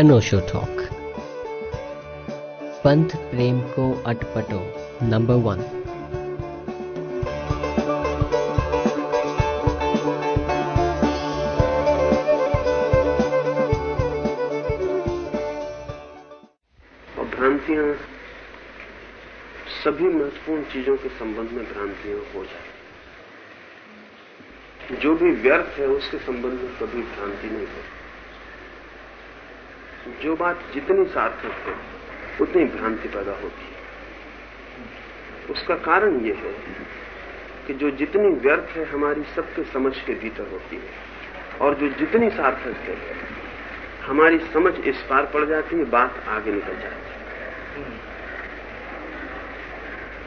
अनोशो talk पंथ प्रेम को अटपटो number one और भ्रांतियाँ सभी महत्वपूर्ण चीज़ों के संबंध में भ्रांतियाँ हो जाए जो भी व्यर्थ है, उसके संबंध में कभी भ्रांति नहीं हो जो बात जितनी सार्थक है, उतनी भ्रांति पैदा होती है। उसका कारण यह है कि जो जितनी व्यर्थ है हमारी सबके समझ के भीतर होती है, और जो जितनी सार्थक है, हमारी समझ इस पार पड़ जाती है, बात आगे निकल जाती है।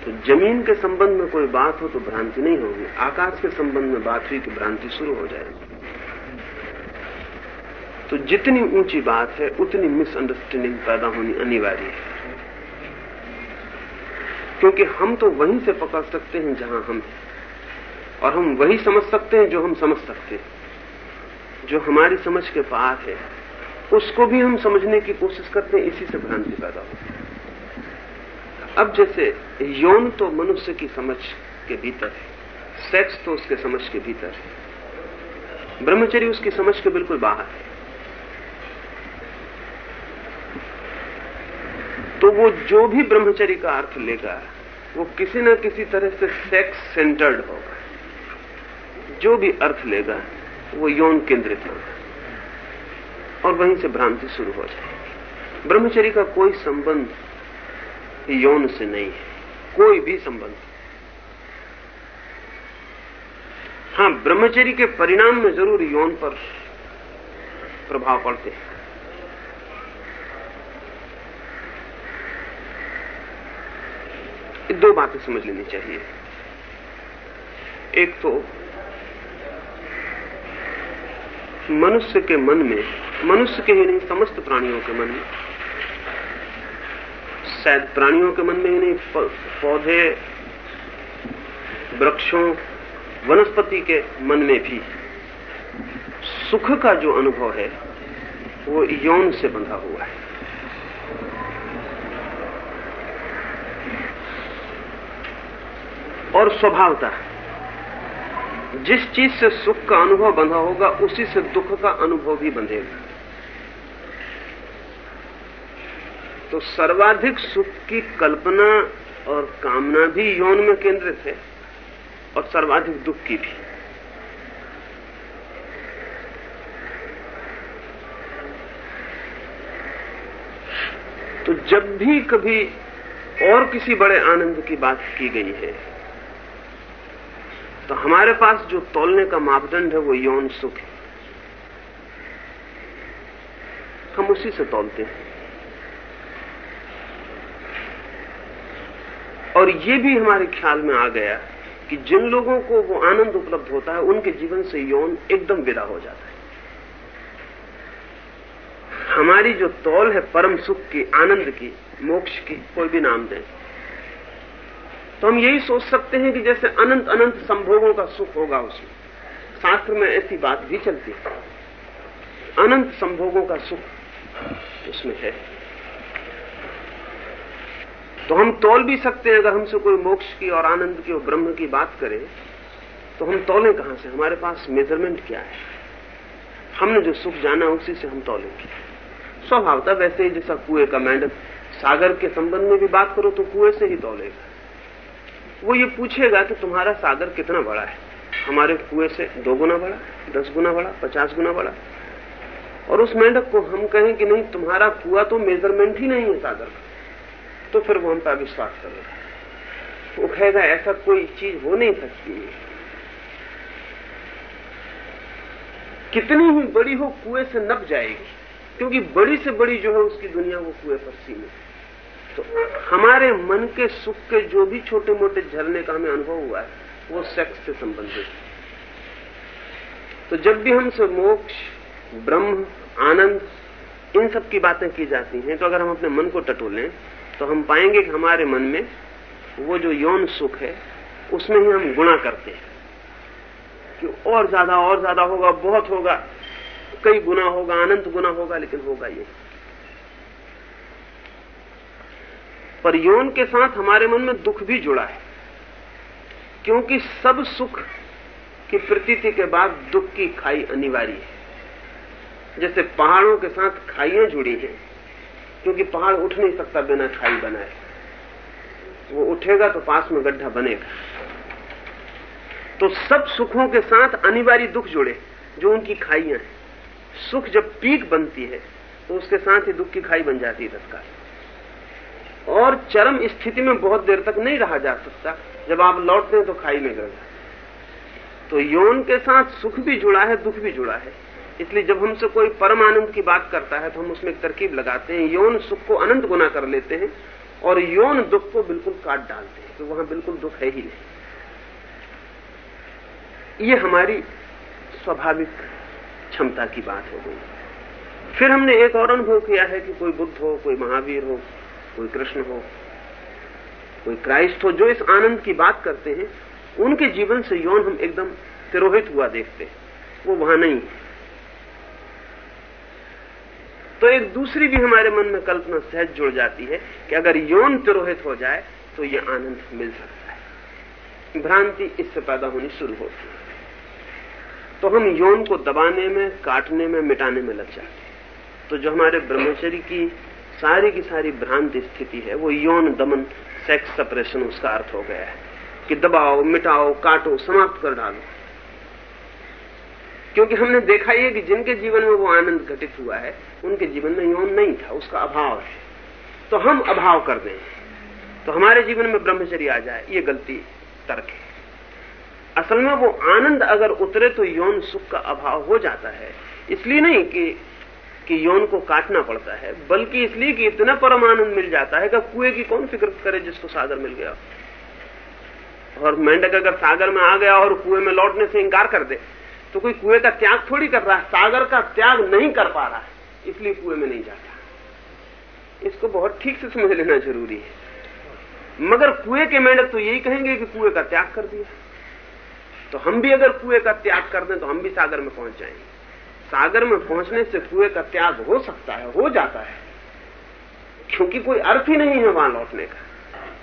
तो ज़मीन के संबंध में कोई बात हो तो भ्रांति नहीं होगी, आकाश के संबंध में बात हुई कि भ्रांति शुरू हो जाएगी। तो जितनी ऊँची बात है, उतनी मिसअंडरस्टैंडिंग पैदा होनी अनिवार्य है। क्योंकि हम तो वहीं से पकड़ सकते हैं जहाँ हम हैं। और हम वही समझ सकते हैं जो हम समझ सकते हैं। जो हमारी समझ के पार है, उसको भी हम समझने की कोशिश करते हैं, इसी से भ्रांति पैदा होती है। अब जैसे यौन तो मनुष्य की समझ के भीतर है सेक्स तो उसके समझ के भीतर है। ब्रह्मचर्य उसकी समझ के बिल्कुल बाहर है। वो जो भी ब्रह्मचरी का अर्थ लेगा, वो किसी न किसी तरह से सेक्स सेंटर्ड होगा। जो भी अर्थ लेगा, वो यौन केंद्रित होगा। और वहीं से भ्रांति शुरू हो जाएगी। ब्रह्मचरी का कोई संबंध यौन से नहीं है। कोई भी संबंध। हाँ ब्रह्मचरी के परिणाम में ज़रूर यौन पर प्रभाव पड़ते हैं। दो बातें समझ लेनी चाहिए। एक तो मनुष्य के मन में, मनुष्य के ही नहीं, समस्त प्राणियों के मन में। शायद प्राणियों के मन में ही नहीं पौधे, वृक्षों, वनस्पति के मन में भी। सुख का जो अनुभव है, वो यौन से बंधा हुआ है। और स्वभावता। जिस चीज़ से सुख का अनुभव बंधा होगा, उसी से दुख का अनुभव भी बंधेगा। तो सर्वाधिक सुख की कल्पना और कामना भी यौन में केंद्रित है, और सर्वाधिक दुख की भी। तो जब भी कभी और किसी बड़े आनंद की बात की गई है तो हमारे पास जो तोलने का मापदंड है, वो यौन सुख है। हम उसी से तोलते हैं। और ये भी हमारे ख्याल में आ गया कि जिन लोगों को वो आनंद उपलब्ध होता है, उनके जीवन से यौन एकदम विदा हो जाता है। हमारी जो तौल है, परम सुख की, आनंद की, मोक्ष की, कोई भी नाम दें। तो हम यही सोच सकते हैं कि जैसे अनंत अनंत संभोगों का सुख होगा उसमें। शास्त्र में ऐसी बात भी चलती है। अनंत संभोगों का सुख उसमें है। तो हम तोल भी सकते हैं, अगर हमसे कोई मोक्ष की और आनंद की और ब्रह्म की बात करे तो हम तोलें कहाँ से? हमारे पास मेज़रमेंट क्या है? हमने जो सुख जाना उसी से हम तोलेंगे। स्वभावता वैसे ही जैसा कुएँ का मेंढक सागर के संबंध में भी बात करो तो कुएँ से ही तोलेगा। वो ये पूछेगा कि तुम्हारा सागर कितना बड़ा है? हमारे कुएँ से दो गुना बड़ा, दस गुना बड़ा, पचास गुना बड़ा। और उस मेंढक को हम कहें कि नहीं, तुम्हारा कुआ तो मेज़रमेंट ही नहीं है सागर का। तो फिर वो हम पर विश्वास करेगा। वो कहेगा, ऐसा कोई चीज़ हो नहीं सकती। है कितनी ही बड़ी हो, कुएँ से नप जाएगी। क्योंकि बड़ी से बड़ी जो है, उसकी दुनिया वो कुएँ पर सीमित तो हमारे मन के सुख के जो भी छोटे मोटे झरने का हमें अनुभव हुआ है, वो सेक्स से संबंधित है। तो जब भी हमसे मोक्ष, ब्रह्म, आनंद, इन सब की बातें की जाती हैं तो अगर हम अपने मन को टटोलें तो हम पाएँगे कि हमारे मन में वो जो यौन सुख है, उसमें ही हम गुणा करते हैं। कि और ज़्यादा और ज़्यादा होगा, बहुत होगा, कई गुना होगा, अनंत गुना होगा, लेकिन होगा ये। पर यौन के साथ हमारे मन में दुख भी जुड़ा है। क्योंकि सब सुख की प्रतीति के बाद दुख की खाई अनिवार्य है। जैसे पहाड़ों के साथ खाइयाँ जुड़ी हैं, क्योंकि पहाड़ उठ नहीं सकता बिना खाई बनाए। वो उठेगा तो पास में गड्ढा बनेगा। तो सब सुखों के साथ अनिवार्य दुख जुड़े, जो उनकी खाइयाँ हैं। सुख जब पीक बनती है तो उसके साथ ही दुख की खाई बन जाती है तत्काल। और चरम स्थिति में बहुत देर तक नहीं रहा जा सकता। जब आप लौटते हैं तो खाई में गिर तो यौन के साथ सुख भी जुड़ा है, दुख भी जुड़ा है। इसलिए जब हमसे कोई परम आनंद की बात करता है तो हम उसमें एक तरकीब लगाते हैं। यौन सुख को अनंत गुना कर लेते हैं और यौन दुख को बिल्कुल काट डालते हैं तो वहाँ बिल्कुल दुख है ही नहीं। ये हमारी स्वाभाविक क्षमता की बात हो गई। फिर हमने एक और अनुभव किया है कि कोई बुद्ध हो, कोई महावीर हो कोई कृष्ण हो, कोई क्राइस्ट हो, जो इस आनंद की बात करते हैं, उनके जीवन से यौन हम एकदम तिरोहित हुआ देखते हैं। वो वहाँ नहीं है। तो एक दूसरी भी हमारे मन में कल्पना सहज जुड़ जाती है कि अगर यौन तिरोहित हो जाए तो ये आनंद मिल सकता है। भ्रांति इससे पैदा होनी शुरू होती है। तो हम यौन को दबाने में, काटने में, मिटाने में लग जाते हैं। तो जो हमारे ब्रह्मचर्य की सारी की सारी भ्रांत स्थिति है, वो यौन दमन सेक्स सप्रेशन उसका अर्थ हो गया है कि दबाओ, मिटाओ, काटो, समाप्त कर डालो। क्योंकि हमने देखा ही है कि जिनके जीवन में वो आनंद घटित हुआ है, उनके जीवन में यौन नहीं था, उसका अभाव है। तो हम अभाव कर दें। तो हमारे जीवन में ब्रह्मचर्य आ जाए, ये गलती, तर्क है। असल में वो आनंद अगर उतरे तो यौन सुख का अभाव हो जाता है। इसलिए नहीं कि कि यौन को काटना पड़ता है, बल्कि इसलिए कि इतना परम आनंद मिल जाता है कि कुएँ की कौन फ़िक्र करे जिसको सागर मिल गया। और मेंढक अगर सागर में आ गया और कुएँ में लौटने से इंकार कर दे तो कोई कुएँ का त्याग थोड़ी कर रहा है, सागर का त्याग नहीं कर पा रहा है, इसलिए कुएँ में नहीं जाता। इसको बहुत ठीक से समझ लेना ज़रूरी है। मगर कुएँ के मेंढक तो यही कहेंगे कि कुएँ का त्याग कर दिया। तो हम भी अगर कुएँ का त्याग कर दें तो हम भी सागर में पहुँच जाएँगे। सागर में पहुँचने से कुएँ का त्याग हो सकता है, हो जाता है। क्योंकि कोई अर्थ ही नहीं है वहाँ लौटने का।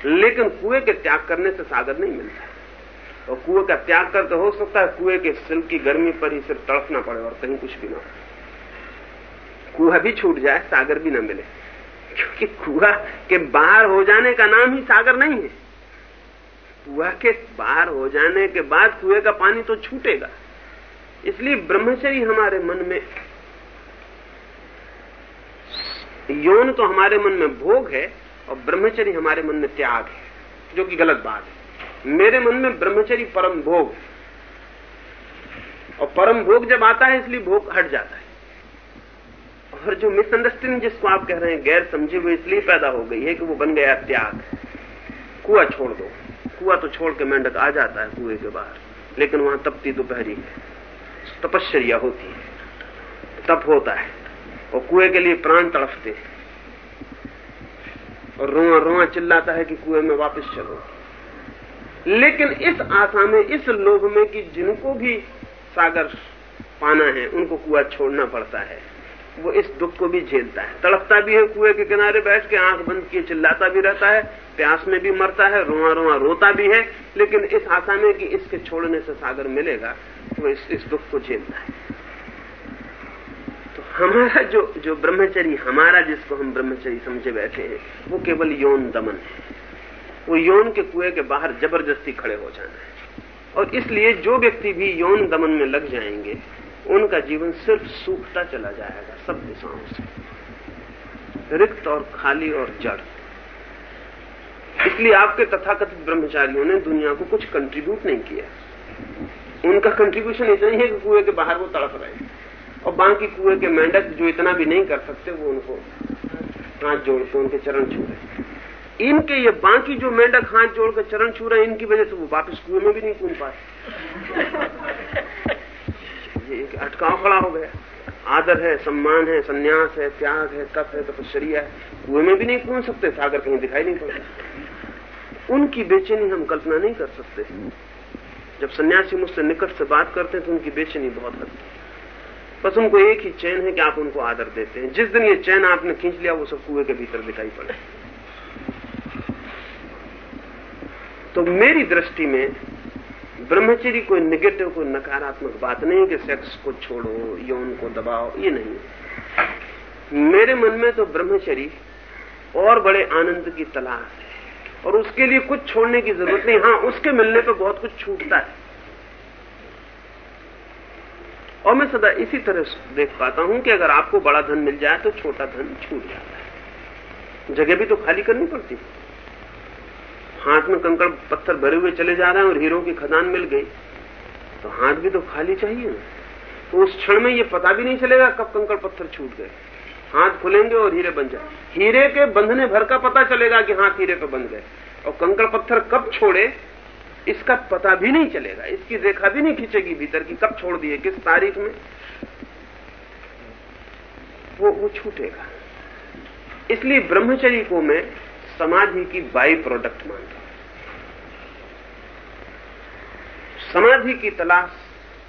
लेकिन कुएँ के त्याग करने से सागर नहीं मिलता और कुएँ का त्याग करके हो सकता है कुएँ के सिल की गर्मी पर ही सिर्फ़ तड़पना पड़े और कहीं कुछ भी ना हो। कुआ भी छूट जाए, सागर भी ना मिले। क्योंकि कुआ के बाहर हो जाने का नाम ही सागर नहीं है। कुआ के बाहर हो जाने के बाद कुएँ का पानी तो छूटेगा। इसलिए ब्रह्मचर्य हमारे मन में, यौन तो हमारे मन में भोग है और ब्रह्मचर्य हमारे मन में त्याग है, जो कि गलत बात है। मेरे मन में ब्रह्मचर्य परम भोग और परम भोग जब आता है, इसलिए भोग हट जाता है। और जो मिसअंडरस्टैंडिंग जिसको आप कह रहे हैं, गैर समझे हुए, इसलिए पैदा हो गई है कि वो बन गया त्याग। कुआ छोड़ दो। कुआ तो छोड़ के मेंढक आ जाता है कुएँ के बाहर, लेकिन वहाँ तपती दोपहरी है। तपश्चर्या होती है। तप होता है। और कुएँ के लिए प्राण तड़फते हैं। और रोआ रोआ चिल्लाता है कि कुएँ में वापस चलो। लेकिन इस आशा में, इस लोभ में कि जिनको भी सागर पाना है, उनको कुआ छोड़ना पड़ता है, वो इस दुख को भी झेलता है। तड़पता भी है कुएँ के किनारे बैठ के, आँख बंद किए, चिल्लाता भी रहता है, प्यास में भी मरता है, रोआ रोआ रोता भी है, लेकिन इस आशा में कि इसके छोड़ने से सागर मिलेगा वो इस, इस दुख को झेलता है। तो हमारा जो जो ब्रह्मचरी हमारा जिसको हम ब्रह्मचरी समझे बैठे हैं वो केवल यौन दमन है। वो यौन के कुएँ के बाहर ज़बरदस्ती खड़े हो जाना है। और इसलिए जो व्यक्ति भी यौन दमन में लग जाएँगे उनका जीवन सिर्फ़ सूखता चला जाएगा सब दिशाओं से। रिक्त और खाली और जड़। इसलिए आपके तथाकथित ब्रह्मचारियों ने दुनिया को कुछ कंट्रीब्यूट नहीं किया। उनका कंट्रीब्यूशन इतना ही है कि कुएँ के बाहर वो तड़प रहे हैं। और बाकी कुएँ के मेंढक जो इतना भी नहीं कर सकते, वो उनको हाथ जोड़ के, उनके चरण छू रहे इनके ये बाकी जो मेंढक हाथ जोड़ के चरण छू रहे हैं, इनकी वजह से वो वापस कुएँ में भी नहीं कूद पाए। ये एक अटकाव खड़ा हो गया। आदर है, सम्मान है, संन्यास है, त्याग है, तप है, तपश्चर्या है। कुएँ में भी नहीं कूद सकते, सागर कहीं दिखाई नहीं पड़ता। उनकी बेचैनी हम कल्पना नहीं कर सकते। जब सन्यासी मुझसे निकट से बात करते हैं तो उनकी बेचैनी बहुत लगती है। बस उनको एक ही चैन है कि आप उनको आदर देते हैं। जिस दिन ये चैन आपने खींच लिया, वो सब कुएँ के भीतर दिखाई पड़े। तो मेरी दृष्टि में ब्रह्मचर्य कोई निगेटिव कोई नकारात्मक बात नहीं है कि सेक्स को छोड़ो, यौन को दबाओ, ये नहीं मेरे मन में तो ब्रह्मचर्य और बड़े आनंद की तलाश है। और उसके लिए कुछ छोड़ने की ज़रूरत नहीं। हाँ, उसके मिलने पर बहुत कुछ छूटता है। और मैं सदा इसी तरह देख पाता हूँ कि अगर आपको बड़ा धन मिल जाए तो छोटा धन छूट जाता है। जगह भी तो खाली करनी पड़ती। है हाथ में कंकड़ पत्थर भरे हुए चले जा रहे हैं और हीरो की खदान मिल गई। तो हाथ भी तो खाली चाहिए ना। तो उस क्षण में ये पता भी नहीं चलेगा कब कंकड़ पत्थर छूट गए। हाथ खुलेंगे और हीरे बन जाए। हीरे के बंधने भर का पता चलेगा कि हाथ हीरे पे बन गए। और कंकड़ पत्थर कब छोड़े, इसका पता भी नहीं चलेगा। इसकी रेखा भी नहीं खींचेगी भीतर की, कब छोड़ दिए, किस तारीख में? वो वो छूटेगा। इसलिए ब्रह्मचर्य को मैं समाधि की बाई प्रोडक्ट मानता हूँ। समाधि की तलाश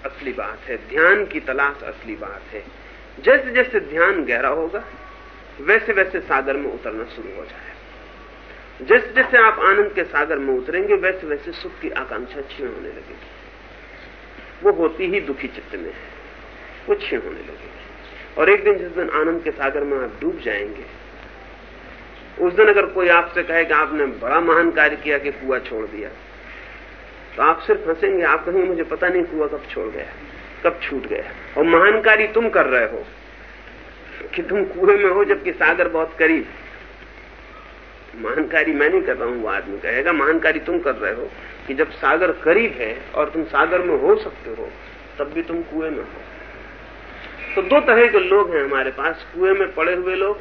असली बात है, ध्यान की तलाश असली बात है। जैसे जैसे ध्यान गहरा होगा, वैसे वैसे सागर में उतरना शुरू हो जाएगा जैसे जैसे आप आनंद के सागर में उतरेंगे, वैसे वैसे सुख की आकांक्षा क्षीण होने लगेगी। वो होती ही दुखी चित्त में है। वो क्षीण होने लगेगी। और एक दिन जिस दिन आनंद के सागर में आप डूब जाएँगे, उस दिन अगर कोई आपसे कहे कि आपने बड़ा महान कार्य किया कि कुआ छोड़ दिया तो आप सिर्फ़ हंसेंगे, आप कहेंगे, मुझे पता नहीं कुआ कब छोड़ गया। कब छूट गया और महान कार्य तुम कर रहे हो कि तुम कुएँ में हो जबकि सागर बहुत करीब। महानकारी मैं नहीं कर रहा हूँ, वो आदमी कहेगा, महानकारी तुम कर रहे हो कि जब सागर करीब है और तुम सागर में हो सकते हो, तब भी तुम कुएँ में हो। तो दो तरह के लोग हैं हमारे पास, कुएँ में पड़े हुए लोग,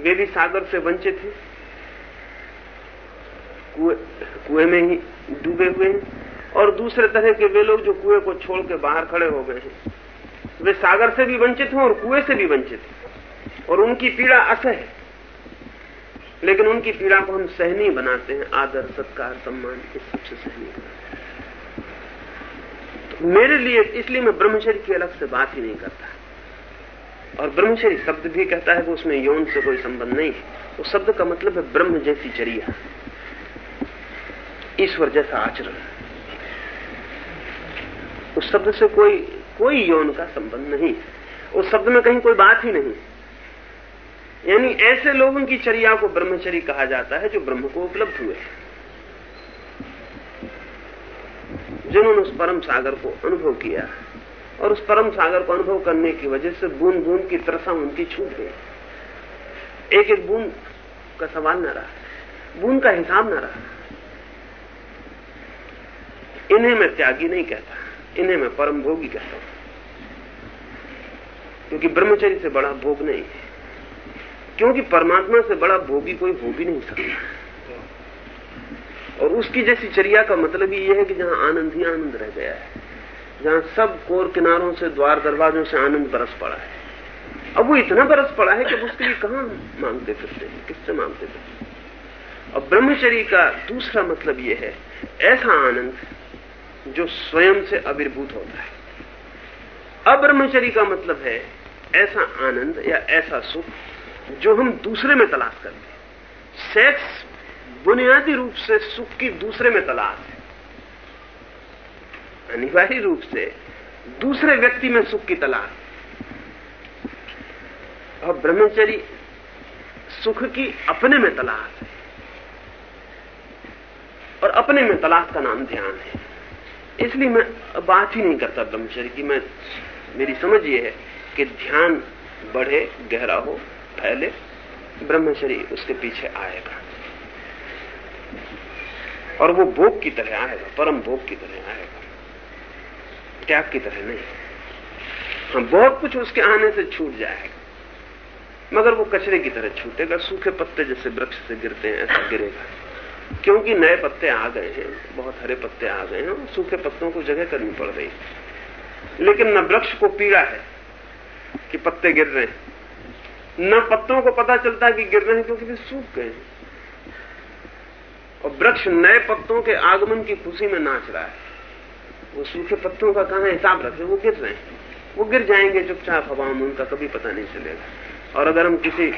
वे भी सागर से वंचित हैं। कुएँ में ही डूबे हुए हैं। और दूसरे तरह के वे लोग जो कुएँ को छोड़ के बाहर खड़े हो गए हैं। वे सागर से भी वंचित हैं और कुएँ से भी वंचित हैं। और उनकी पीड़ा असह है। लेकिन उनकी पीड़ा को हम सहनी बनाते हैं। आदर, सत्कार, सम्मान, इस सबसे सहनी बनाते हैं। तो मेरे लिए, इसलिए मैं ब्रह्मचर्य की अलग से बात ही नहीं करता। और ब्रह्मचर्य शब्द भी कहता है कि उसमें यौन से कोई संबंध नहीं है। उस शब्द का मतलब है ब्रह्म जैसी चरिया। ईश्वर जैसा आचरण। उस शब्द से कोई कोई यौन का संबंध नहीं। उस शब्द में कहीं कोई बात ही नहीं। यानी ऐसे लोगों की चर्या को ब्रह्मचर्य कहा जाता है जो ब्रह्म को उपलब्ध हुए जिन्होंने उस परम सागर को अनुभव किया और उस परम सागर को अनुभव करने की वजह से बूंद बूंद की तरसा उनकी छूट गई। एक एक बूंद का सवाल न रहा, बूंद का हिसाब न रहा। इन्हें मैं त्यागी नहीं कहता। इन्हें मैं परम भोगी कहता हूँ। क्योंकि ब्रह्मचर्य से बड़ा भोग नहीं है। क्योंकि परमात्मा से बड़ा भोगी कोई हो भी नहीं सकता। और उसकी जैसी चर्या का मतलब ही यह है कि जहाँ आनंद ही आनंद रह गया है, जहाँ सब कोर किनारों से, द्वार दरवाजों से आनंद बरस पड़ा है। अब वो इतना बरस पड़ा है कि उसके लिए कहाँ मांगते फिरते हैं? किससे मांगते फिरते और ब्रह्मचर्य का दूसरा मतलब यह है, ऐसा आनंद जो स्वयं से आविर्भूत होता है। अब्रह्मचर्य का मतलब है ऐसा आनंद या ऐसा सुख जो हम दूसरे में तलाश करते हैं सेक्स बुनियादी रूप से सुख की दूसरे में तलाश है। अनिवार्य रूप से दूसरे व्यक्ति में सुख की तलाश और ब्रह्मचरी सुख की अपने में तलाश है। और अपने में तलाश का नाम ध्यान है। इसलिए मैं बात ही नहीं करता ब्रह्मचर्य की। मैं, मेरी समझ ये है कि ध्यान बढ़े, गहरा हो, फैले ब्रह्मचरी उसके पीछे आएगा। और वो भोग की तरह आएगा, परम भोग की तरह आएगा। त्याग की तरह नहीं। हाँ बहुत कुछ उसके आने से छूट जाएगा। मगर वो कचरे की तरह छूटेगा, सूखे पत्ते जैसे वृक्ष से गिरते हैं, ऐसा गिरेगा। क्योंकि नए पत्ते आ गए हैं, बहुत हरे पत्ते आ गए हैं सूखे पत्तों को जगह करनी पड़ रही लेकिन न वृक्ष को पीड़ा है कि पत्ते गिर रहे हैं, न पत्तों को पता चलता है कि गिर रहे हैं क्योंकि वे सूख गए हैं। और वृक्ष नए पत्तों के आगमन की खुशी में नाच रहा है। वो सूखे पत्तों का कहा हिसाब रखे? वो गिर रहे हैं। वो गिर जाएँगे चुपचाप हवा में उनका कभी पता नहीं चलेगा। और अगर हम किसी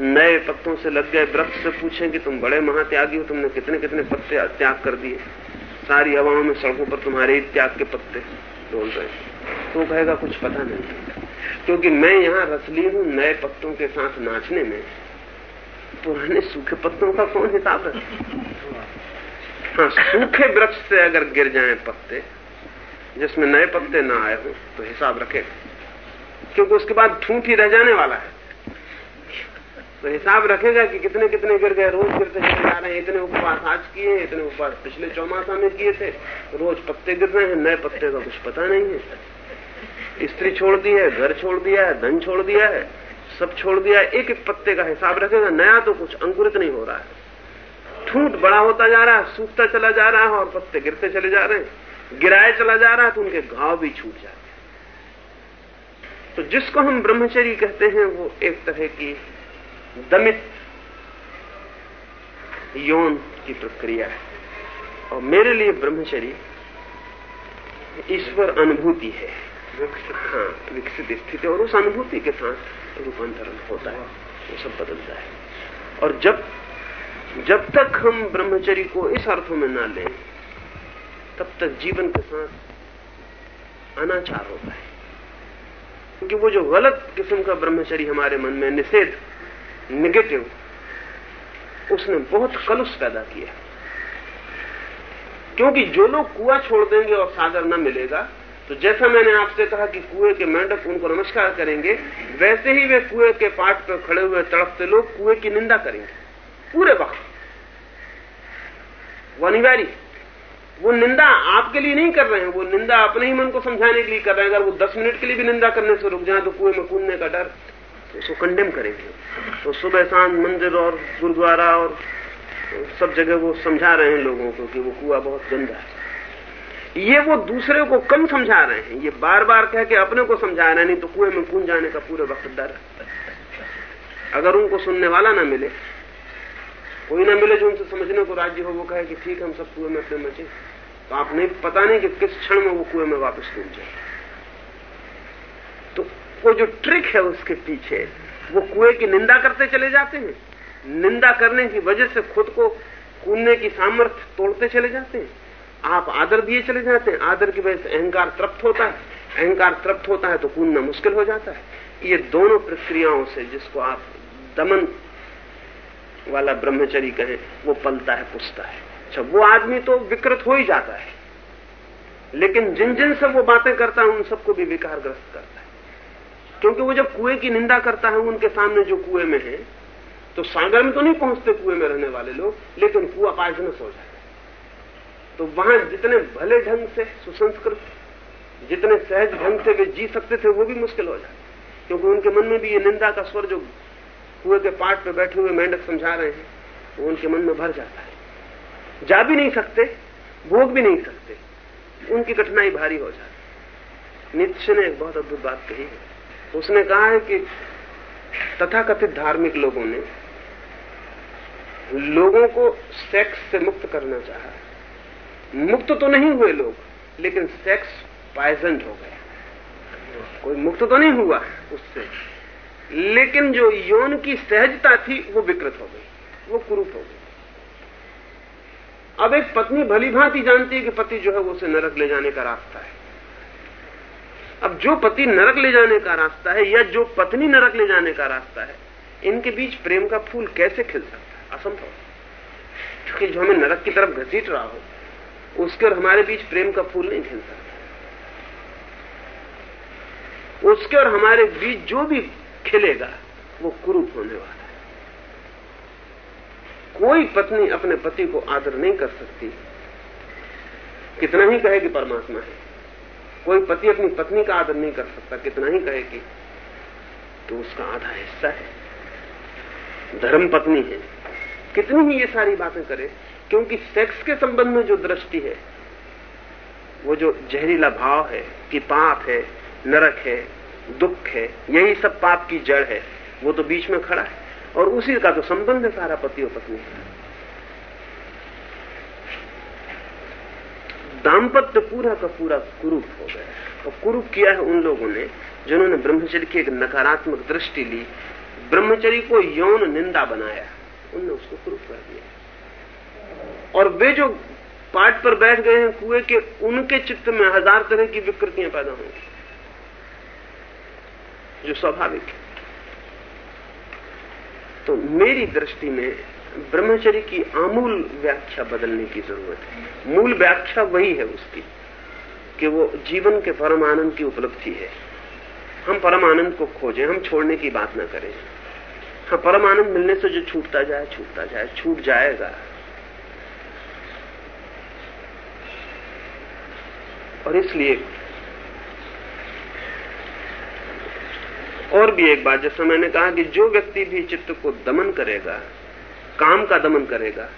नए पत्तों से लग गए वृक्ष से पूछें कि तुम बड़े महात्यागी हो, तुमने कितने कितने पत्ते त्याग कर दिए? सारी हवाओं में सड़कों पर तुम्हारे ही त्याग के पत्ते डोल रहे तो कहेगा, कुछ पता नहीं। क्योंकि मैं यहाँ रसली हूँ, नए पत्तों के साथ नाचने में। पुराने सूखे पत्तों का कौन हिसाब है? हाँ सूखे वृक्ष से अगर गिर जाए पत्ते, जिसमें नए पत्ते ना आए हो तो हिसाब रखेगा क्योंकि उसके बाद ठूंठ ही रह जाने वाला है। तो हिसाब रखेगा कि कितने कितने गिर गए, रोज गिरते चले जा रहे हैं। इतने उपवास आज किए इतने उपवास पिछले चौमासा में किए थे। रोज पत्ते गिर रहे हैं, नए पत्ते का कुछ पता नहीं है। स्त्री छोड़ दी है, घर छोड़ दिया है, धन छोड़ दिया है, सब छोड़ दिया है। एक एक पत्ते का हिसाब रखेगा, नया तो कुछ अंकुरित नहीं हो रहा है। ठूंठ बड़ा होता जा रहा है, सूखता चला जा रहा है और पत्ते गिरते चले जा रहे हैं। गिराए चला जा रहा है तो उनके घाव भी छूट जाते हैं। तो जिसको हम ब्रह्मचरी कहते हैं, वो एक तरह की दमित यौन की प्रक्रिया है। और मेरे लिए ब्रह्मचरी ईश्वर अनुभूति है। हाँ विकसित स्थिति और उस अनुभूति के साथ रूपांतरण होता है। वो सब बदलता है। और जब जब तक हम ब्रह्मचरी को इस अर्थों में ना लें तब तक जीवन के साथ अनाचार होता है। क्योंकि वो जो गलत किस्म का ब्रह्मचरी हमारे मन में निषेध निगेटिव उसने बहुत कलुष पैदा किया। क्योंकि जो लोग कुआ छोड़ देंगे और सागर न मिलेगा तो जैसा मैंने आपसे कहा कि कुएँ के मेंढक उनको नमस्कार करेंगे, वैसे ही वे कुएँ के पाट पर खड़े हुए तड़पते लोग कुएँ की निंदा करेंगे। पूरे वक्त वो अनिवार्य। वो निंदा आपके लिए नहीं कर रहे हैं, वो निंदा अपने ही मन को समझाने के लिए कर रहे हैं। अगर वो दस मिनट के लिए भी निंदा करने से रुक जाए तो कुएँ में कूदने का डर उसको कंडेम करेंगे। तो सुबह शाम मंदिर और गुरुद्वारा और सब जगह वो समझा रहे हैं लोगों को कि वो कुआ बहुत गंदा है। ये वो दूसरे को कम समझा रहे हैं। ये बार बार कह के अपने को समझा रहे हैं, नहीं तो कुएँ में कूद जाने का पूरे वक्त डर अगर उनको सुनने वाला ना मिले, कोई ना मिले जो उनसे समझने को राज्य हो, वो कहे कि ठीक हम सब कुएँ में अपने मचे। तो आप नहीं, पता नहीं कि किस क्षण में वो कुएँ में वापस कूद जाए। वो जो ट्रिक है उसके पीछे, वो कुएँ की निंदा करते चले जाते हैं। निंदा करने की वजह से खुद को कूदने की सामर्थ्य तोड़ते चले जाते हैं। आप आदर दिए चले जाते हैं। आदर की वजह से अहंकार तृप्त होता है। अहंकार तृप्त होता है तो कूदना मुश्किल हो जाता है। ये दोनों प्रक्रियाओं से जिसको आप दमन वाला ब्रह्मचरी कहें, वो पलता है पुछता है। अच्छा वो आदमी तो विकृत हो ही जाता है। लेकिन जिन जिन से वो बातें करता है, उन सबको भी विकारग्रस्त करता है। क्योंकि वो जब कुएँ की निंदा करता है उनके सामने जो कुएँ में है तो सागर में तो नहीं पहुँचते कुएँ में रहने वाले लोग, लेकिन कुआ पायजनस हो जाता है। तो वहाँ जितने भले ढंग से सुसंस्कृत, जितने सहज ढंग से वे जी सकते थे, वो भी मुश्किल हो जाए क्योंकि उनके मन में भी ये निंदा का स्वर जो कुएँ के पाट पे बैठे हुए मेंढक समझा रहे हैं, वो उनके मन में भर जाता है। जा भी नहीं सकते, भोग भी नहीं सकते, उनकी कठिनाई भारी हो जाती नित्य ने एक बहुत अद्भुत बात कही है। उसने कहा है कि तथाकथित धार्मिक लोगों ने लोगों को सेक्स से मुक्त करना चाहा। मुक्त तो नहीं हुए लोग, लेकिन सेक्स पायजेंट हो गया। कोई मुक्त तो नहीं हुआ उससे। लेकिन जो यौन की सहजता थी, वो विकृत हो गई, वो कुरूप हो गई। अब एक पत्नी भली भांति जानती है कि पति जो है वो उसे नरक ले जाने का रास्ता है। अब जो पति नरक ले जाने का रास्ता है या जो पत्नी नरक ले जाने का रास्ता है, इनके बीच प्रेम का फूल कैसे खिल सकता है? असंभव। क्योंकि जो हमें नरक की तरफ़ घसीट रहा हो, उसके और हमारे बीच प्रेम का फूल नहीं खिल सकता। उसके और हमारे बीच जो भी खिलेगा, वो कुरूप होने वाला है। कोई पत्नी अपने पति को आदर नहीं कर सकती। कितना ही कहे कि परमात्मा है। कोई पति अपनी पत्नी का आदर नहीं कर सकता, कितना ही कहे कि तो उसका आधा हिस्सा है। धर्म पत्नी है। कितनी ही ये सारी बातें करे, क्योंकि सेक्स के संबंध में जो दृष्टि है, वो जो जहरीला भाव है कि पाप है, नरक है, दुख है, यही सब पाप की जड़ है, वो तो बीच में खड़ा है। और उसी का तो संबंध है सारा पति और पत्नी दाम्पत्य पूरा का पूरा कुरूप हो गया और कुरूप किया है उन लोगों ने जिन्होंने ब्रह्मचर्य की एक नकारात्मक दृष्टि ली। ब्रह्मचर्य को यौन निंदा बनाया। उनने उसको प्रूफ कर दिया। और वे जो पाठ पर बैठ गए हैं, कुएँ के, उनके चित्त में हज़ार तरह की विकृतियाँ पैदा होंगी। जो स्वाभाविक है। तो मेरी दृष्टि में ब्रह्मचर्य की आमूल व्याख्या बदलने की ज़रूरत है। मूल व्याख्या वही है उसकी, कि वो जीवन के परम आनंद की उपलब्धि है। हम परम आनंद को खोजें, हम छोड़ने की बात ना करें। हाँ परम आनंद मिलने से जो छूटता जाए छूटता जाए, छूट जाएगा। और इसलिए और भी एक बात जैसा मैंने कहा कि जो व्यक्ति भी चित्त को दमन करेगा, काम का दमन करेगा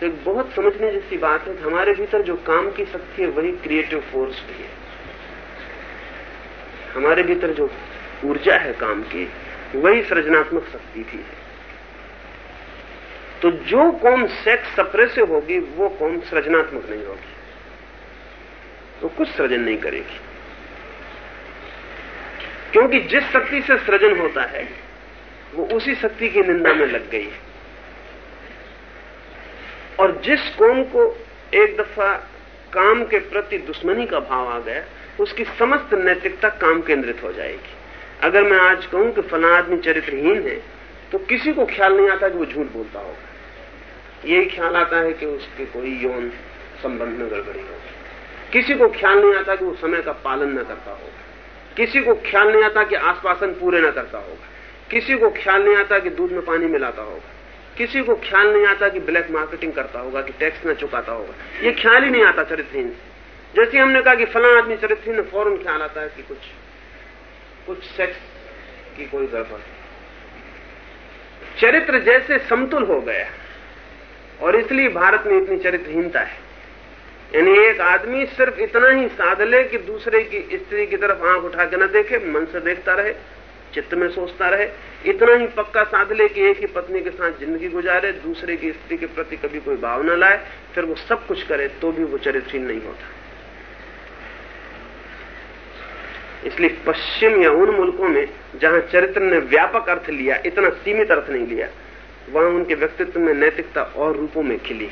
तो एक बहुत समझने जैसी बात है हमारे भीतर जो काम की शक्ति है, वही क्रिएटिव फोर्स भी है। हमारे भीतर जो ऊर्जा है काम की, वही सृजनात्मक शक्ति भी है। तो जो कौम सेक्स सप्रेसिव होगी, वो कौम सृजनात्मक नहीं होगी। तो कुछ सृजन नहीं करेगी। क्योंकि जिस शक्ति से सृजन होता है, वो उसी शक्ति की निंदा में लग गई है। और जिस कौम को एक दफ़ा काम के प्रति दुश्मनी का भाव आ गया, उसकी समस्त नैतिकता काम केंद्रित हो जाएगी। अगर मैं आज कहूँ कि फला आदमी चरित्रहीन है तो किसी को ख्याल नहीं आता कि वो झूठ बोलता होगा। यही ख्याल आता है कि उसके कोई यौन संबंध में गड़बड़ी होगी किसी को ख्याल नहीं आता कि वो समय का पालन न करता होगा। किसी को ख्याल नहीं आता कि आश्वासन पूरे न करता होगा। किसी को ख्याल नहीं आता कि दूध में पानी मिलाता होगा। किसी को ख्याल नहीं आता कि ब्लैक मार्केटिंग करता होगा, कि टैक्स न चुकाता होगा। ये ख्याल ही नहीं आता चरित्रहीन से। जैसे हमने कहा कि फला आदमी चरित्रहीन फ़ौरन ख्याल आता है कि कुछ कुछ सेक्स की कोई गड़बड़। चरित्र जैसे समतुल हो गया। और इसलिए भारत में इतनी चरित्रहीनता है। यानी एक आदमी सिर्फ़ इतना ही साध ले कि दूसरे की स्त्री की तरफ़ आँख उठा के न देखे, मन से देखता रहे, चित्त में सोचता रहे। इतना ही पक्का साध ले कि एक ही पत्नी के साथ ज़िंदगी गुजारे, दूसरे की स्त्री के प्रति कभी कोई भाव न लाए, फिर वो सब कुछ करे तो भी वो चरित्रहीन नहीं होता। इसलिए पश्चिम या उन मुल्कों में जहाँ चरित्र ने व्यापक अर्थ लिया, इतना सीमित अर्थ नहीं लिया, वहाँ उनके व्यक्तित्व में नैतिकता और रूपों में खिली।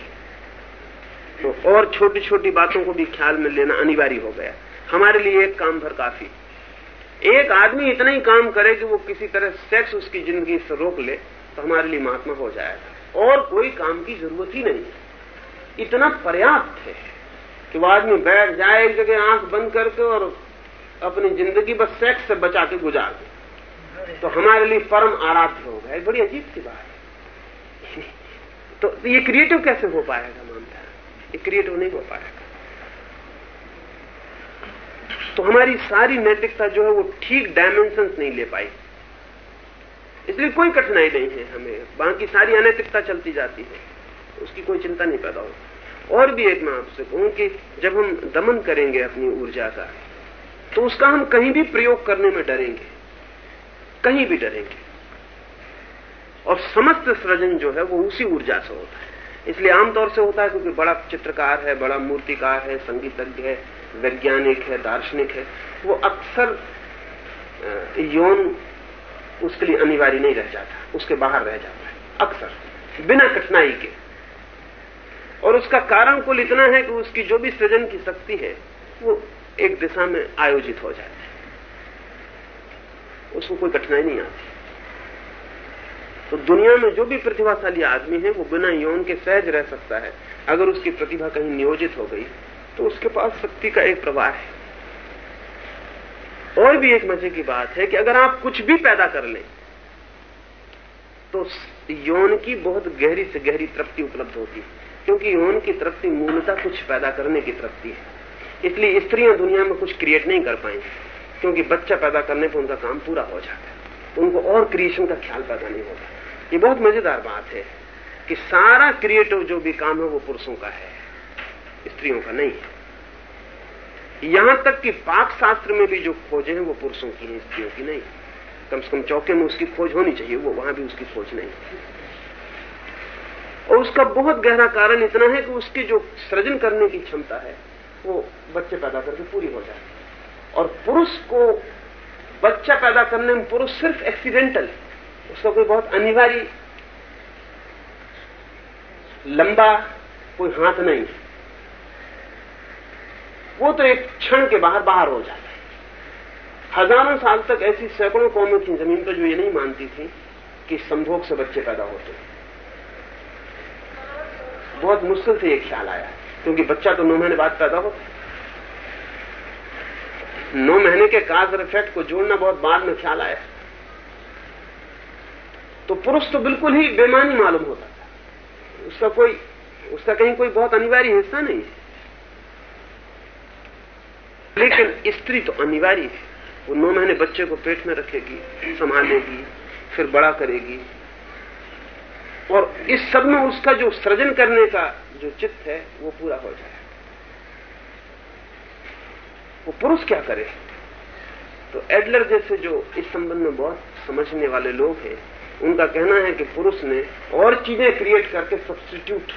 तो और छोटी छोटी बातों को भी ख्याल में लेना अनिवार्य हो गया। हमारे लिए एक काम भर काफ़ी। एक आदमी इतना ही काम करे कि वो किसी तरह सेक्स उसकी ज़िंदगी से रोक ले तो हमारे लिए महात्मा हो जाएगा। और कोई काम की ज़रूरत ही नहीं है। इतना पर्याप्त है कि वो आदमी बैठ जाए, एक जगह आँख बंद करके और अपनी ज़िंदगी बस सेक्स से बचा के गुजार दे। तो हमारे लिए परम आराध्य होगा एक बड़ी अजीब सी बात है। तो ये क्रिएटिव कैसे हो पाएगा? ये क्रिएटिव नहीं हो पाएगा तो हमारी सारी नैतिकता जो है वो ठीक डायमेंशन नहीं ले पाई। इसलिए कोई कठिनाई नहीं है हमें। बाकी सारी अनैतिकता चलती जाती है। उसकी कोई चिंता नहीं पैदा हो और भी एक मैं आपसे कहूँ कि जब हम दमन करेंगे अपनी ऊर्जा का तो उसका हम कहीं भी प्रयोग करने में डरेंगे। कहीं भी डरेंगे। और समस्त सृजन जो है वो उसी ऊर्जा से होता है। इसलिए आमतौर से होता है क्योंकि बड़ा चित्रकार है, बड़ा मूर्तिकार है, संगीतज्ञ है, वैज्ञानिक है, दार्शनिक है, वो अक्सर यौन उसके लिए अनिवार्य नहीं रह जाता, उसके बाहर रह जाता है, अक्सर, बिना कठिनाई के। और उसका कारण कुल इतना है कि उसकी जो भी सृजन की शक्ति है, वो एक दिशा में आयोजित हो जाती है। उसको कोई कठिनाई नहीं आती। तो दुनिया में जो भी प्रतिभाशाली आदमी है, वो बिना यौन के सहज रह सकता है। अगर उसकी प्रतिभा कहीं नियोजित हो गई तो उसके पास शक्ति का एक प्रवाह है। और भी एक मज़े की बात है कि अगर आप कुछ भी पैदा कर लें तो यौन की बहुत गहरी से गहरी तृप्ति उपलब्ध होती है। क्योंकि यौन की तृप्ति मूलतः कुछ पैदा करने की तृप्ति है। इसलिए स्त्रियाँ दुनिया में कुछ क्रिएट नहीं कर पाएँगी क्योंकि बच्चा पैदा करने पर उनका काम पूरा हो जाता है। तो उनको और क्रिएशन का ख्याल पैदा नहीं होता। ये बहुत मज़ेदार बात है कि सारा क्रिएटिव जो भी काम है वो पुरुषों का है, स्त्रियों का नहीं है। यहाँ तक कि पाक शास्त्र में भी जो खोजें हैं वो पुरुषों की हैं, स्त्रियों की नहीं। कम से कम चौके में उसकी खोज होनी चाहिए, वो वहाँ भी उसकी खोज नहीं और उसका बहुत गहरा कारण इतना है कि उसकी जो सृजन करने की क्षमता है, वो बच्चे पैदा करके पूरी हो जाए और पुरुष को बच्चा पैदा करने में पुरुष सिर्फ़ एक्सीडेंटल उसका कोई बहुत अनिवार्य, लंबा कोई हाथ नहीं वो तो एक क्षण के बाहर बाहर हो जाता है। हज़ारों साल तक ऐसी सैकड़ों कौमें थी ज़मीन पर जो ये नहीं मानती थी कि संभोग से बच्चे पैदा होते हैं। बहुत मुश्किल से ये ख्याल आया, क्योंकि बच्चा तो नौ महीने बाद पैदा होता नौ महीने के काज और इफ़ेक्ट को जोड़ना बहुत बाद में ख्याल आया। तो पुरुष तो बिल्कुल ही बेमानी मालूम होता था। उसका कोई, उसका कहीं कोई बहुत अनिवार्य हिस्सा नहीं है। लेकिन स्त्री तो अनिवार्य है। वो नौ महीने बच्चे को पेट में रखेगी, संभालेगी, फिर बड़ा करेगी। और इस सब में उसका जो सृजन करने का जो चित्त है, वो पूरा हो जाए। वो पुरुष क्या करे? तो एडलर जैसे जो इस संबंध में बहुत समझने वाले लोग हैं उनका कहना है कि पुरुष ने और चीज़ें क्रिएट करके सब्सटीट्यूट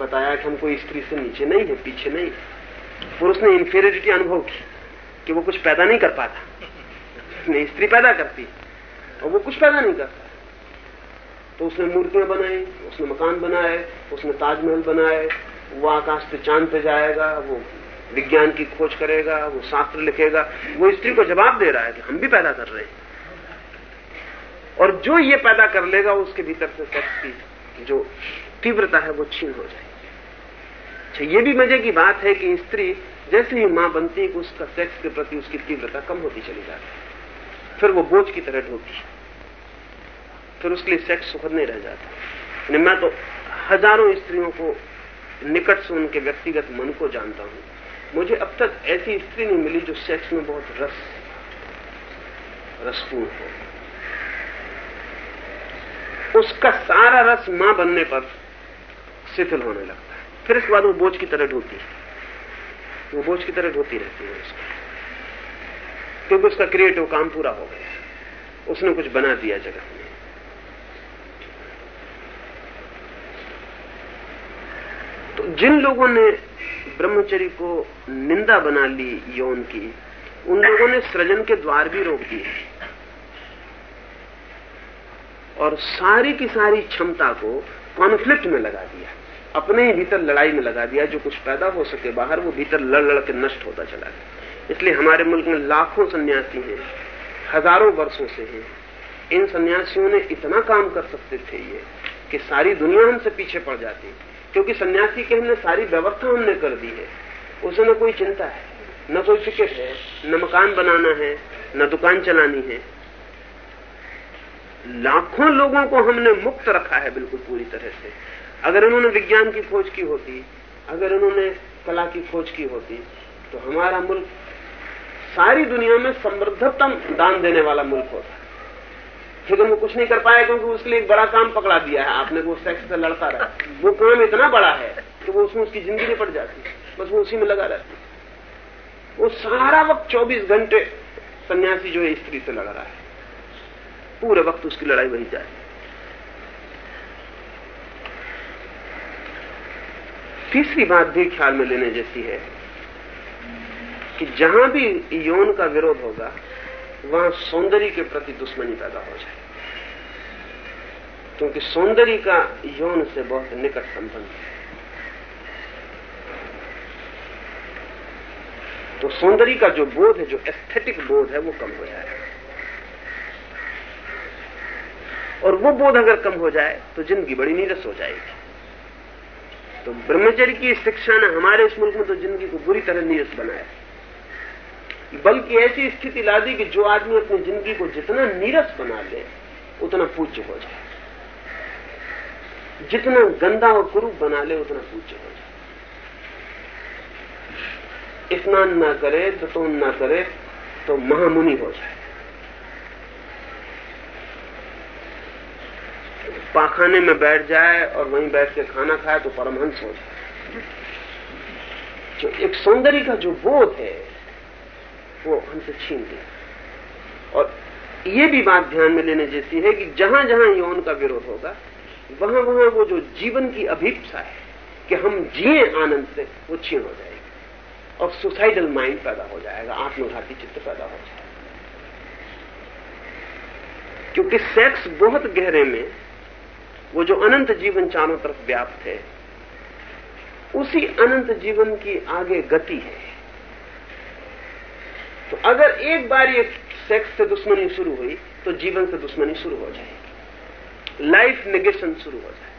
बताया कि हम कोई स्त्री से नीचे नहीं है, पीछे नहीं पुरुष ने इंफेरिटी अनुभव की कि वो कुछ पैदा नहीं कर पाता। उसने स्त्री पैदा करती और वो कुछ पैदा नहीं करता। तो उसने मूर्तियाँ बनाई, उसने मकान बनाए, उसने ताजमहल बनाए, वो आकाश पे चाँद पे जाएगा, वो विज्ञान की खोज करेगा, वो शास्त्र लिखेगा, वो स्त्री को जवाब दे रहा है कि हम भी पैदा कर रहे हैं। और जो ये पैदा कर लेगा, उसके भीतर से सेक्स की जो तीव्रता है, वो छीन हो जाएगी। अच्छा ये भी मज़े की बात है कि स्त्री, जैसे ही माँ बनती है, उसका सेक्स के प्रति उसकी तीव्रता कम होती चली जाती है। फिर वो बोझ की तरह ढोती फिर उसके लिए सेक्स सुखद नहीं रह जाता मैं तो हज़ारों स्त्रियों को निकट से उनके व्यक्तिगत मन को जानता हूँ। मुझे अब तक ऐसी स्त्री नहीं मिली जो सेक्स में बहुत रस, रसपूर्ण हो। उसका सारा रस माँ बनने पर शिथिल होने लगता है। फिर इसके बाद वो बोझ की तरह ढोती है। वो बोझ की तरह ढोती रहती है उसको। क्योंकि उसका क्रिएटिव काम पूरा हो गया उसने कुछ बना दिया जगह में। तो जिन लोगों ने ब्रह्मचरी को निंदा बना ली यौन की, उन लोगों ने सृजन के द्वार भी रोक दिए। और सारी की सारी क्षमता को कॉन्फ्लिक्ट में लगा दिया। अपने ही भीतर लड़ाई में लगा दिया। जो कुछ पैदा हो सके बाहर, वो भीतर लड़ लड़ के नष्ट होता चला गया। इसलिए हमारे मुल्क में लाखों सन्यासी हैं, हज़ारों वर्षों से हैं। इन सन्यासियों ने इतना काम कर सकते थे ये कि सारी दुनिया हमसे पीछे पड़ जाती। क्योंकि सन्यासी के हमने सारी व्यवस्था हमने कर दी है। उसे न कोई चिंता है। न कोई फ़िक्र है। न मकान बनाना है, न दुकान चलानी है। लाखों लोगों को हमने मुक्त रखा है बिल्कुल पूरी तरह से। अगर उन्होंने विज्ञान की खोज की होती, अगर उन्होंने कला की खोज की होती तो हमारा मुल्क सारी दुनिया में समृद्धतम दान देने वाला मुल्क होता। लेकिन वो कुछ नहीं कर पाया क्योंकि उसके लिए एक बड़ा काम पकड़ा दिया है। आपने वो सेक्स से लड़ता रहा। वो काम इतना बड़ा है कि वो उसमें उसकी ज़िंदगी पड़ जाती बस वो उसी में लगा रहती वो सारा वक्त 24 घंटे सन्यासी जो है, स्त्री से लड़ रहा है। पूरे वक्त उसकी लड़ाई वही जाए। तीसरी बात भी ख्याल में लेने जैसी है कि जहाँ भी यौन का विरोध होगा, वहाँ सौंदर्य के प्रति दुश्मनी पैदा हो जाए। क्योंकि सौंदर्य का यौन से बहुत निकट संबंध है। तो सौंदर्य का जो बोध है, जो एस्थेटिक बोध है, वो कम हो जाएगा। और वो बोध अगर कम हो जाए तो ज़िंदगी बड़ी नीरस हो जाएगी। तो ब्रह्मचर्य की शिक्षा ने हमारे इस मुल्क में तो ज़िंदगी को बुरी तरह नीरस बनाया। बल्कि ऐसी स्थिति ला दी कि जो आदमी अपनी ज़िंदगी को जितना नीरस बना ले, उतना पूज्य हो जाए। जितना गंदा और कुरूप बना ले, उतना पूज्य हो जाए। स्नान ना करे दतोन ना करे तो महामुनि हो जाए। पाखाने में बैठ जाए और वहीं बैठ के खाना खाए तो परमहंस हो जाए। जो एक सौंदर्य का जो बोध है, वो हमसे छीन लिया और ये भी बात ध्यान में लेने जैसी है कि जहाँ जहाँ यौन का विरोध होगा वहाँ वहाँ वो जो जीवन की अभीपसा है कि हम जिए आनंद से, वो छीन हो जाएगी। और सुसाइडल माइंड पैदा हो जाएगा, आत्मघाती चित्त पैदा हो जाएगा। क्योंकि सेक्स बहुत गहरे में वो जो अनंत जीवन चारों तरफ़ व्याप्त है, उसी अनंत जीवन की आगे गति है। तो अगर एक बार ये सेक्स से दुश्मनी शुरू हुई तो जीवन से दुश्मनी शुरू हो जाएगी। लाइफ नेगेशन शुरू हो जाए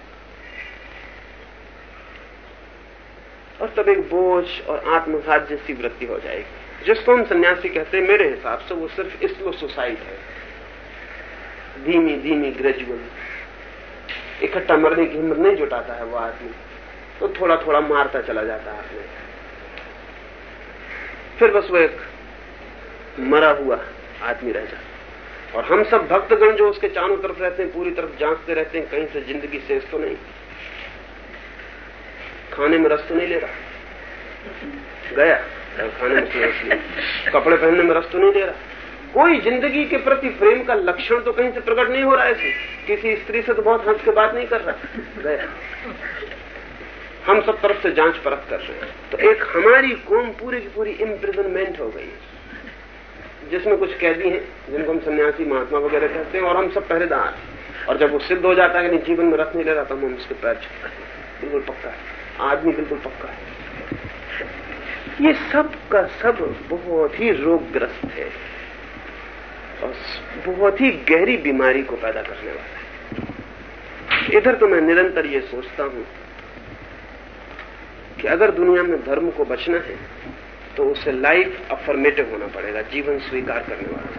और तब एक बोझ और आत्मघात जैसी वृत्ति हो जाएगी। जिसको हम सन्यासी कहते हैं, मेरे हिसाब से वो सिर्फ़ स्लो सुसाइड है। धीमी धीमी ग्रेजुअल इकट्ठा मरने की हिम्मत नहीं जुटाता है वो आदमी। तो थोड़ा थोड़ा मारता चला जाता है अपने फिर बस वो एक मरा हुआ आदमी रह जाता और हम सब भक्तगण जो उसके चारों तरफ़ रहते हैं, पूरी तरफ़ जांचते रहते हैं, कहीं से ज़िंदगी शेष तो नहीं। खाने में रस तो नहीं ले रहा। गया खाने में रस ले कपड़े पहनने में रस तो नहीं ले रहा। कोई ज़िंदगी के प्रति प्रेम का लक्षण तो कहीं से प्रकट नहीं हो रहा है किसी स्त्री से तो बहुत हंस के बात नहीं कर रहा। गया हम सब तरफ़ से जाँच परख कर रहे हैं। तो एक हमारी कौम पूरी की पूरी इम्प्रिजनमेंट हो गई। जिसमें कुछ कैदी हैं, जिनको हम सन्यासी महात्मा वगैरह कहते हैं, और हम सब पहरेदार और जब वो सिद्ध हो जाता है कि जीवन में रस नहीं ले रहा तो हम उसके पैर बिल्कुल पक्का है। आदमी बिल्कुल पक्का है। ये सब का सब बहुत ही रोगग्रस्त है। और बहुत ही गहरी बीमारी को पैदा करने वाला है। इधर तो मैं निरंतर ये सोचता हूँ कि अगर दुनिया में धर्म को बचना है तो उसे लाइफ अफर्मेटिव होना पड़ेगा, जीवन स्वीकार करने वाला।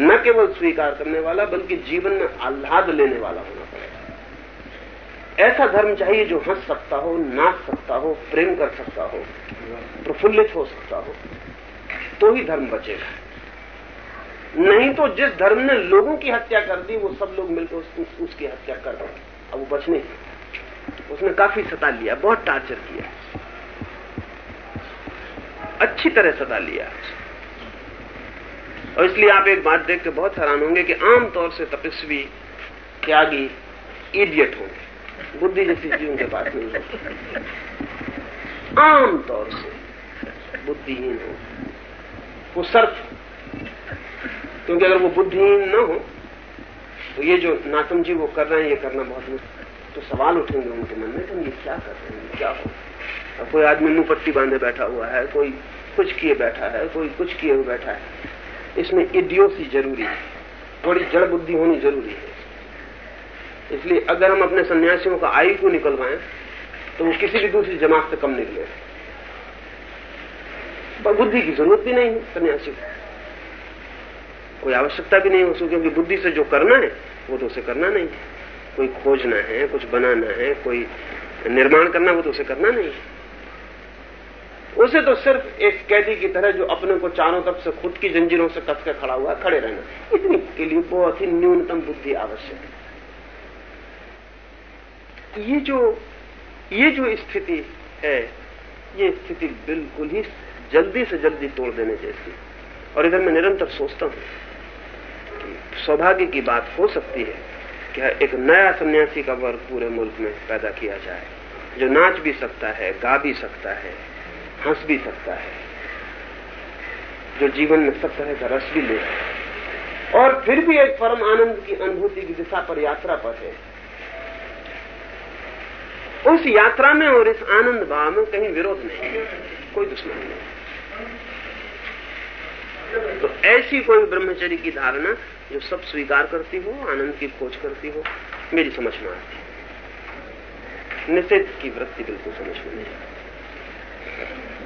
न केवल स्वीकार करने वाला, बल्कि जीवन में आह्लाद लेने वाला होना पड़ेगा। ऐसा धर्म चाहिए जो हंस सकता हो, नाच सकता हो, प्रेम कर सकता हो, प्रफुल्लित हो सकता हो तो ही धर्म बचेगा। नहीं तो जिस धर्म ने लोगों की हत्या कर दी वो सब लोग मिलकर उस, उस, उसकी हत्या कर दें अब वो बच नहीं उसने काफ़ी सता लिया बहुत टार्चर किया। अच्छी तरह सता लिया। और इसलिए आप एक बात देख के बहुत हैरान होंगे कि आमतौर से तपस्वी त्यागी इडियट होंगे। बुद्धि जैसी चीज़ उनके पास नहीं होती। आमतौर से बुद्धिहीन हो वो सर्फ क्योंकि अगर वो बुद्धिहीन न हो तो ये जो नासमझी वो कर रहे हैं, ये करना बहुत मुश्किल। तो सवाल उठेंगे उनके मन में, तुम ये क्या कर रहे हैं, क्या हो? और कोई आदमी मुँह पट्टी बांधे बैठा हुआ है, कोई कुछ किए बैठा है, कोई कुछ किए हुए बैठा है। इसमें इडियोसी ज़रूरी है, थोड़ी जड़ बुद्धि होनी ज़रूरी है। इसलिए अगर हम अपने सन्यासियों का आयु को निकलवाएँ तो वो किसी भी दूसरी जमात से कम निकले। बुद्धि की ज़रूरत भी नहीं है सन्यासी को। कोई आवश्यकता भी नहीं हो उसको क्योंकि बुद्धि से जो करना है, वो तो उसे करना नहीं है। कोई खोजना है, कुछ बनाना है, कोई निर्माण करना वो तो उसे करना नहीं है। उसे तो सिर्फ़ एक कैदी की तरह जो अपने को चारों तरफ़ से खुद की जंजीरों से कस के खड़ा हुआ खड़े रहना। इतनी के लिए बहुत ही न्यूनतम बुद्धि आवश्यक है। ये जो ये जो स्थिति है, ये स्थिति बिल्कुल ही जल्दी से जल्दी तोड़ देने जैसी और इधर मैं निरंतर सोचता हूँ सौभाग्य की बात हो सकती है कि एक नया सन्यासी का वर्ग पूरे मुल्क में पैदा किया जाए, जो नाच भी सकता है, गा भी सकता है, हंस भी सकता है, जो जीवन में सब तरह का रस भी ले और फिर भी एक परम आनंद की अनुभूति की दिशा पर यात्रा पर है। उस यात्रा में और इस आनंद भाव में कहीं विरोध नहीं कोई दुश्मन नहीं। तो ऐसी कोई ब्रह्मचर्य की धारणा जो सब स्वीकार करती हो आनंद की खोज करती हो मेरी समझ में आती निषेध की वृत्ति बिल्कुल समझ में नहीं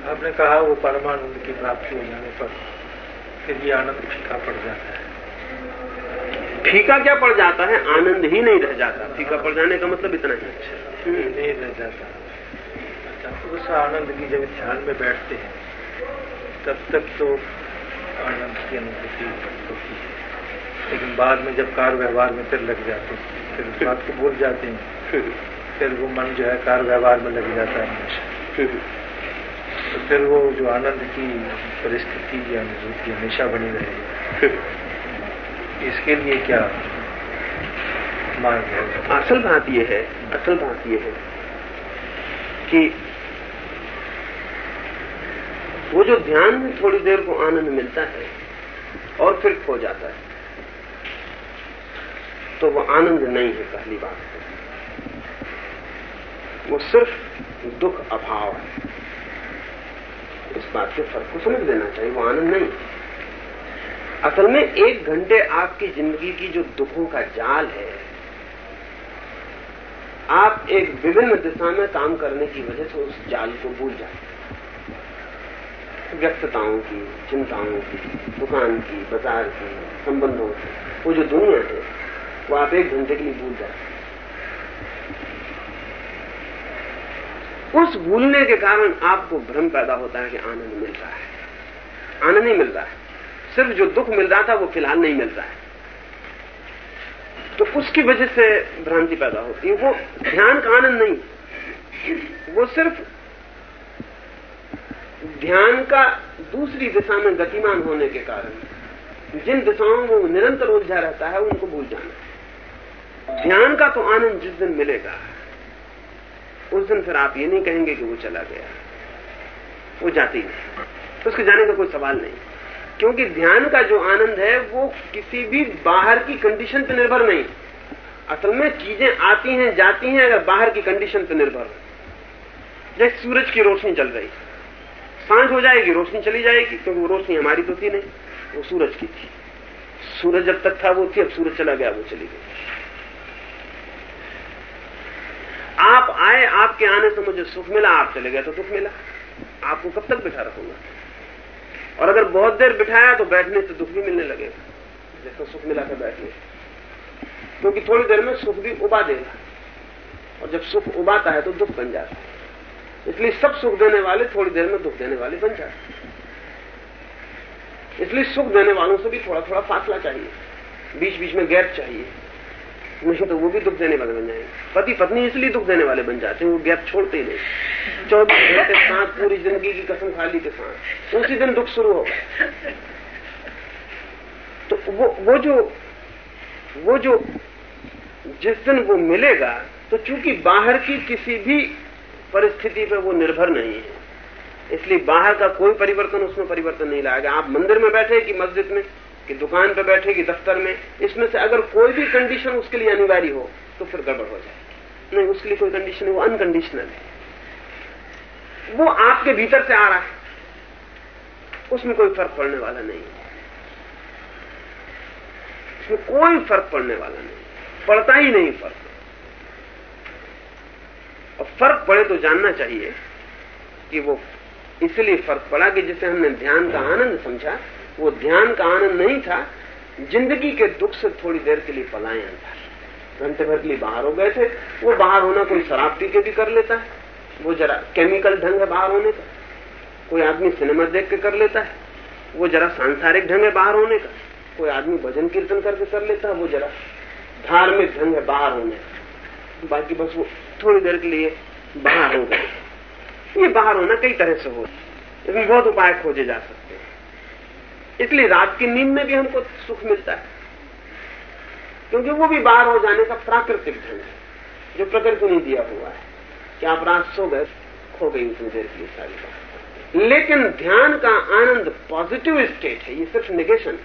आपने कहा वो परमानंद की प्राप्ति हो जाने पर फिर ये आनंद फीका पड़ जाता है। फीका क्या पड़ जाता है? आनंद ही नहीं रह जाता। फीका पड़ जाने का मतलब इतना ही अच्छा नहीं रह जाता। अच्छा उस आनंद की जब ध्यान में बैठते हैं तब तक तो आनंद की अनुभूति लेकिन बाद में जब कार व्यवहार में फिर लग जाते हैं फिर उस बात को भूल जाते हैं फिर? वो मन जो है कार व्यवहार में लग जाता है हमेशा। तो फिर वो जो आनंद की परिस्थिति या अनुभूति हमेशा बनी रहेगी इसके लिए क्या मार्ग है? असल बात यह है असल बात यह है कि वो जो ध्यान में थोड़ी देर को आनंद मिलता है और फिर खो जाता है। तो वो आनंद नहीं है पहली बात वो सिर्फ़ दुख, अभाव है। इस बात के फ़र्क को समझ लेना चाहिए, वो आनंद नहीं असल में एक घंटे आपकी ज़िंदगी की जो दुखों का जाल है, आप एक विभिन्न दिशा में काम करने की वजह से उस जाल को भूल जाते व्यस्तताओं की, चिंताओं की, दुकान की, बाज़ार की, संबंधों की, वो जो दुनिया है वो आप एक घंटे के लिए भूल जाते उस भूलने के कारण आपको भ्रम पैदा होता है कि आनंद मिल रहा है। आनंद नहीं मिल रहा है। सिर्फ़ जो दुख मिल रहा था, वो फ़िलहाल नहीं मिल रहा है। तो उसकी वजह से भ्रांति पैदा होती है। वो ध्यान का आनंद नहीं, वो सिर्फ़ ध्यान का दूसरी दिशा में गतिमान होने के कारण, जिन दिशाओं में निरंतर उलझा रहता है, उनको भूल जाना। ध्यान का तो आनंद जिस दिन मिलेगा, उस दिन फिर आप ये नहीं कहेंगे कि वो चला गया। वो जाती नहीं। तो उसके जाने का कोई सवाल नहीं। क्योंकि ध्यान का जो आनंद है, वो किसी भी बाहर की कंडीशन पर निर्भर नहीं। असल में चीज़ें आती हैं, जाती हैं, अगर बाहर की कंडीशन पर निर्भर जैसे सूरज की रोशनी चल रही। साँझ हो जाएगी, रोशनी चली जाएगी क्योंकि वो रोशनी हमारी तो थी नहीं, वो सूरज की थी। सूरज जब तक था, वो थी, अब सूरज चला गया, वो चली गई। आप आए, आपके आने से मुझे सुख मिला, आप चले गए तो दुख मिला। आपको कब तक बिठा रखूँगा? और अगर बहुत देर बिठाया तो बैठने से दुख भी मिलने लगेगा। जैसा सुख मिला था बैठने क्योंकि तो थोड़ी देर में सुख भी उबा देगा। और जब सुख उबाता है तो दुख बन जाता है। इसलिए सब सुख देने वाले थोड़ी देर में दुख देने वाले बन जाते हैं। इसलिए सुख देने वालों से भी थोड़ा थोड़ा फासला चाहिए। बीच बीच में गैप चाहिए। नहीं तो वो भी दुख देने वाले बन जाएँगे। पति पत्नी इसलिए दुख देने वाले बन जाते हैं, वो गैप छोड़ते ही नहीं। चौबीस घंटे साथ पूरी ज़िंदगी की कसम खाली के साथ उसी दिन दुख शुरू होगा। तो वो वो जो वो जो जिस दिन वो मिलेगा तो चूँकि बाहर की किसी भी परिस्थिति पर वो निर्भर नहीं है, इसलिए बाहर का कोई परिवर्तन उसमें परिवर्तन नहीं लाएगा। आप मंदिर में बैठे कि मस्जिद में? कि दुकान पर बैठे कि दफ्तर में, इसमें से अगर कोई भी कंडीशन उसके लिए अनिवार्य हो तो फिर गड़बड़ हो जाएगी। नहीं, उसके लिए कोई कंडीशन है वो अनकंडीशनल है। वो आपके भीतर से आ रहा है। उसमें कोई फ़र्क पड़ने वाला नहीं है। उसमें कोई फ़र्क पड़ने वाला नहीं पड़ता ही नहीं फ़र्क। और फ़र्क पड़े तो जानना चाहिए कि वो इसलिए फ़र्क पड़ा कि जिसे हमने ध्यान का आनंद समझा वो ध्यान का आनंद नहीं था। ज़िंदगी के दुख से थोड़ी देर के लिए पलायन था। घंटे भर के लिए बाहर हो गए थे। वो बाहर होना कोई शराब पी के भी कर लेता है। वो जरा केमिकल ढंग है बाहर होने का। कोई आदमी सिनेमा देख के कर लेता है। वो जरा सांसारिक ढंग है बाहर होने का। कोई आदमी भजन कीर्तन करके कर लेता है। वो जरा धार्मिक ढंग है बाहर होने का। बाकी बस वो थोड़ी देर के लिए बाहर हो गए। ये बाहर होना कई तरह से हो इसमें बहुत उपाय खोजे जा सकते इसलिए रात की नींद में भी हमको सुख मिलता है। क्योंकि वो भी बाहर हो जाने का प्राकृतिक ढंग है, जो प्रकृति ने दिया हुआ है कि आप रात सो गए, खो गई उतनी देर की सारी बात। लेकिन ध्यान का आनंद पॉजिटिव स्टेट है, ये सिर्फ़ निगेशन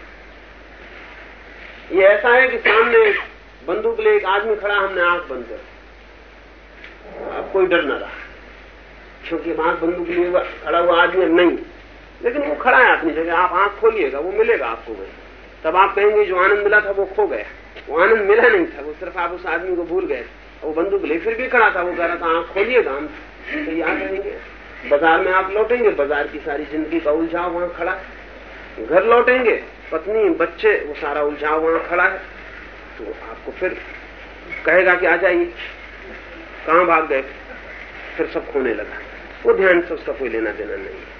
ये ऐसा है कि सामने बंदूक ले एक आदमी खड़ा, हमने आँख बंद कर अब कोई डर न रहा, क्योंकि आँख बंदूक लिए खड़ा हुआ आदमी नहीं। लेकिन वो खड़ा है अपनी जगह, आप आँख खोलिएगा, वो मिलेगा आपको वही तब आप कहेंगे, जो आनंद मिला था वो खो गया। वो आनंद मिला नहीं था, वो सिर्फ़ आप उस आदमी को भूल गए। वो बंदूक ले फिर भी खड़ा था, वो कह रहा था, आँख खोलिएगा हम। तो याद रहेंगे। बाज़ार में आप लौटेंगे, बाज़ार की सारी ज़िंदगी का उलझाव वहाँ खड़ा घर लौटेंगे, पत्नी, बच्चे, वो सारा उलझाव वहाँ खड़ा है। तो आपको फिर कहेगा कि आ जाइए। कहाँ भाग गए? फिर सब खोने लगा। वो ध्यान से उसका कोई लेना देना नहीं। है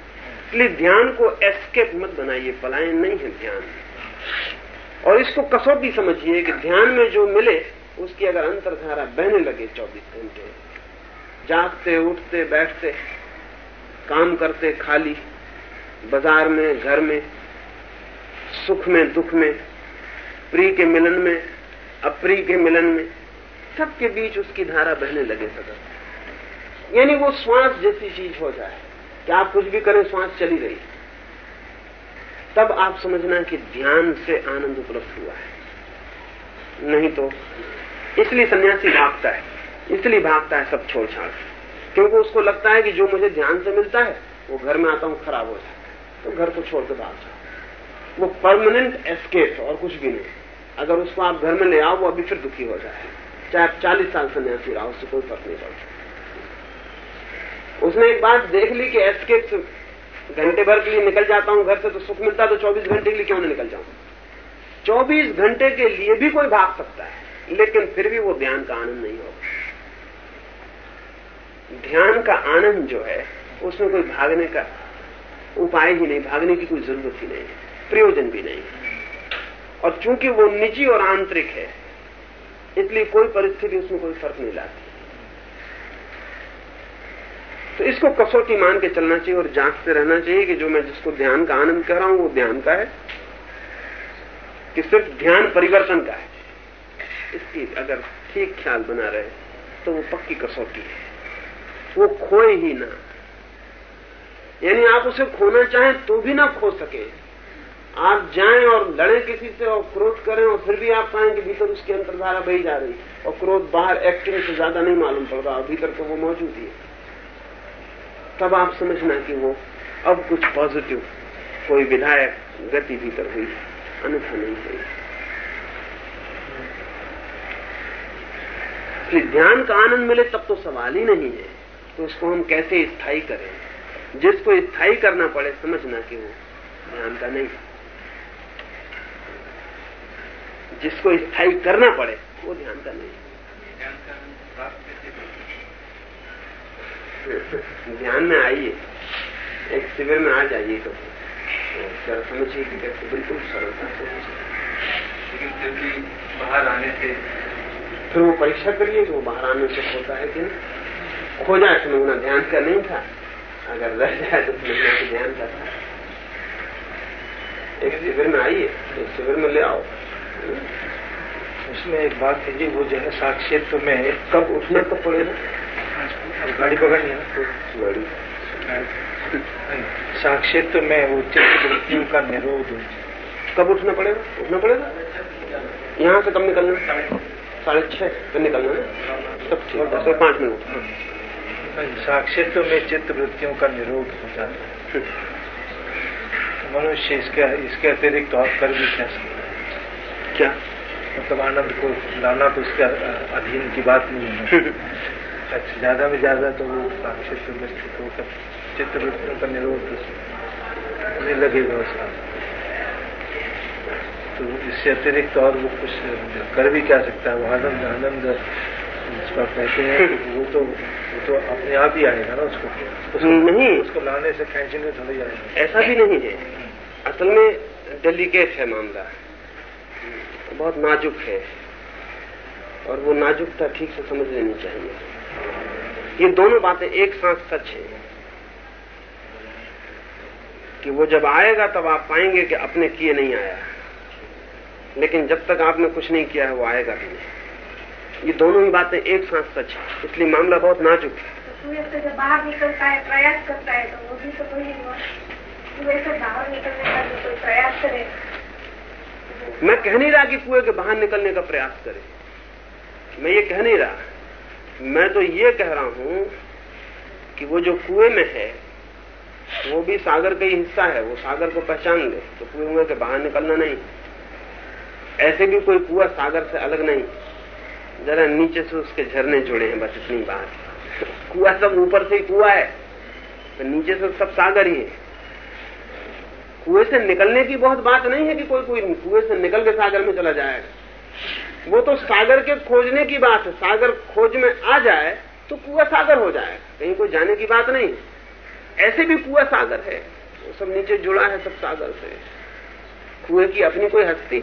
इसलिए ध्यान को एस्केप मत बनाइए, पलायन नहीं है ध्यान। और इसको कसौटी समझिए कि ध्यान में जो मिले, उसकी अगर अंतरधारा बहने लगे 24 घंटे, जागते, उठते, बैठते, काम करते, खाली, बाज़ार में, घर में, सुख में, दुख में प्रिय के मिलन में अप्रिय के मिलन में, सबके बीच उसकी धारा बहने लगे सदर यानी वो श्वास जैसी चीज़ हो जाए। कि आप कुछ भी करें श्वास चली रही तब आप समझना कि ध्यान से आनंद उपलब्ध हुआ है। नहीं तो इसलिए सन्यासी भागता है। इसलिए भागता है सब छोड़ छाड़ क्योंकि उसको लगता है कि जो मुझे ध्यान से मिलता है, वो घर में आता हूँ, खराब हो जाता है। तो घर को छोड़ के भाग जाओ। वो परमानेंट एस्केप और कुछ भी नहीं। अगर उसको आप घर में ले आओ, वो अभी फिर दुखी हो जाए। चाहे आप चालीस साल सन्यासी रहा, उससे कोई फ़र्क नहीं पड़ता। उसने एक बात देख ली कि एस्केप घंटे भर के लिए निकल जाता हूँ घर से तो सुख मिलता तो 24 घंटे के लिए क्यों नहीं निकल जाऊँ? 24 घंटे के लिए भी कोई भाग सकता है, लेकिन फिर भी वो ध्यान का आनंद नहीं होगा। ध्यान का आनंद जो है, उसमें कोई भागने का उपाय ही नहीं, भागने की कोई ज़रूरत ही नहीं, प्रयोजन भी नहीं। और चूँकि वो निजी और आंतरिक है, इसलिए कोई परिस्थिति उसमें कोई फ़र्क नहीं लाती। तो इसको कसौटी मान के चलना चाहिए और जांचते रहना चाहिए कि जो मैं जिसको ध्यान का आनंद कह रहा हूँ, वो ध्यान का है कि सिर्फ़ ध्यान परिवर्तन का है। इसकी अगर ठीक ख्याल बना रहे तो वो पक्की कसौटी है। वो खोए ही ना। यानी आप उसे खोना चाहें तो भी ना खो सके। आप जाएँ और लड़ें किसी से और क्रोध करें और फिर भी आप पाएँ कि भीतर उसकी अंतरधारा बही जा रही और क्रोध बाहर एक्टिंग से ज़्यादा नहीं मालूम पड़ रहा भीतर तो वो मौजूद ही है। तब आप समझना कि वो अब कुछ पॉजिटिव कोई विधायक गति भीतर हुई अन्यथा नहीं हुई कि ध्यान का आनंद मिले तब तो सवाल ही नहीं है। तो इसको हम कैसे स्थायी करें? जिसको स्थायी करना पड़े, समझना कि वो ध्यान का नहीं जिसको स्थायी करना पड़े, वो ध्यान का नहीं ध्यान में आइए। एक शिविर में आ जाइए तो। जरा समझिए कि कैसे बिल्कुल सरलता से लेकिन फिर भी बाहर आने से फिर वो परीक्षा करिए कि वो बाहर आने से होता है कि नहीं खो जाए तो समझना ध्यान का नहीं था। अगर रह जाए तो कि ध्यान का था। एक शिविर में आइए एक शिविर में ले आओ। उसमें एक बात है जी वो जो है साक्षित्व में कब उठना कब पड़ेगा? गाड़ी पकड़नी है। गाड़ी साक्षित्व में वो चित्त वृत्तियों का निरोध कब उठना पड़ेगा? उठना पड़ेगा? यहाँ से कब निकलना साढ़े छह पे निकलना है? सब ठीक और पाँच मिनट साक्षित्व में चित्त वृत्तियों का निरोध हो जाता है। तो मनुष्य इसके इसके अतिरिक्त और कर भी क्या सकता है? क्या? मतलब आनंद को लाना तो इसके अधीन की बात नहीं है। अच्छा ज़्यादा में ज़्यादा तो वो स्थित होकर वृत्तियों का निरोध नहीं लगेगा उसका तो इससे अतिरिक्त और वो कुछ कर भी क्या सकता है? वो आनंद आनंद जिसको आप कहते हैं वो तो वो तो अपने आप ही आएगा ना उसको। उसको नहीं उसको लाने से खींचने थोड़ी आएगा। ऐसा भी नहीं है। असल में डेलिकेट है मामला। बहुत नाजुक है। और वो नाजुकता ठीक से समझ लेनी चाहिए। ये दोनों बातें एक साथ सच है कि वो जब आएगा तब आप पाएँगे कि अपने किए नहीं आया। लेकिन जब तक आपने कुछ नहीं किया है वो आएगा भी नहीं। ये दोनों ही बातें एक साथ सच है। इसलिए मामला बहुत नाजुक है। से जब बाहर निकलता है प्रयास करता है तो वो भी तो कोई कुएँ से बाहर निकलने का जो कोई प्रयास करे। मैं कह नहीं रहा कि कुएँ के बाहर निकलने का प्रयास करे। मैं ये कह नहीं रहा। मैं तो ये कह रहा हूँ कि वो जो कुएँ में है, वो भी सागर का ही हिस्सा है, वो सागर को पहचान ले तो कुएँ के बाहर निकलना नहीं। ऐसे भी कोई कुआ सागर से अलग नहीं। जरा नीचे से उसके झरने जुड़े हैं, बस इतनी बात। कुआ सब ऊपर से ही कुआ है तो नीचे से सब सागर ही है। कुएँ से निकलने की बहुत बात नहीं है कि कोई कोई कुएँ से निकल के सागर में चला जाएगा वो तो सागर के खोजने की बात है। सागर खोज में आ जाए तो कुआ सागर हो जाए। कहीं कोई जाने की बात नहीं। ऐसे भी कुआ सागर है। वो सब नीचे जुड़ा है, सब सागर से। कुएँ की अपनी कोई हस्ती?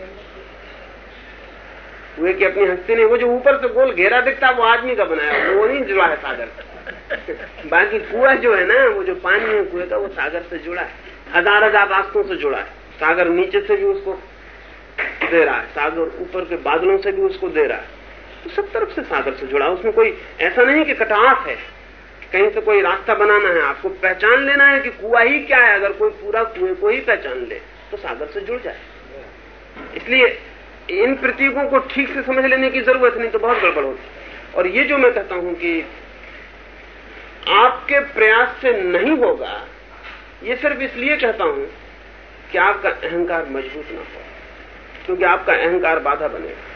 कुएँ की अपनी हस्ती नहीं। वो जो ऊपर से गोल घेरा दिखता वो आदमी का बनाया वो नहीं जुड़ा है सागर से। बाकी कुआ जो है ना, वो जो पानी है कुएँ का, वो सागर से जुड़ा है। हज़ार हज़ार रास्तों से जुड़ा है। सागर नीचे से भी उसको दे रहा है। सागर ऊपर के बादलों से भी उसको दे रहा है। तो सब तरफ़ से सागर से जुड़ा। उसमें कोई ऐसा नहीं कि कटास है। कहीं से कोई रास्ता बनाना है। आपको पहचान लेना है कि कुआ ही क्या है। अगर कोई पूरा कुएँ को ही पहचान ले तो सागर से जुड़ जाए। इसलिए इन प्रतीकों को ठीक से समझ लेने की ज़रूरत नहीं तो बहुत गड़बड़ होती और ये जो मैं कहता हूँ कि आपके प्रयास से नहीं होगा, ये सिर्फ़ इसलिए कहता हूँ कि आपका अहंकार मज़बूत ना हो। क्योंकि आपका अहंकार बाधा बनेगा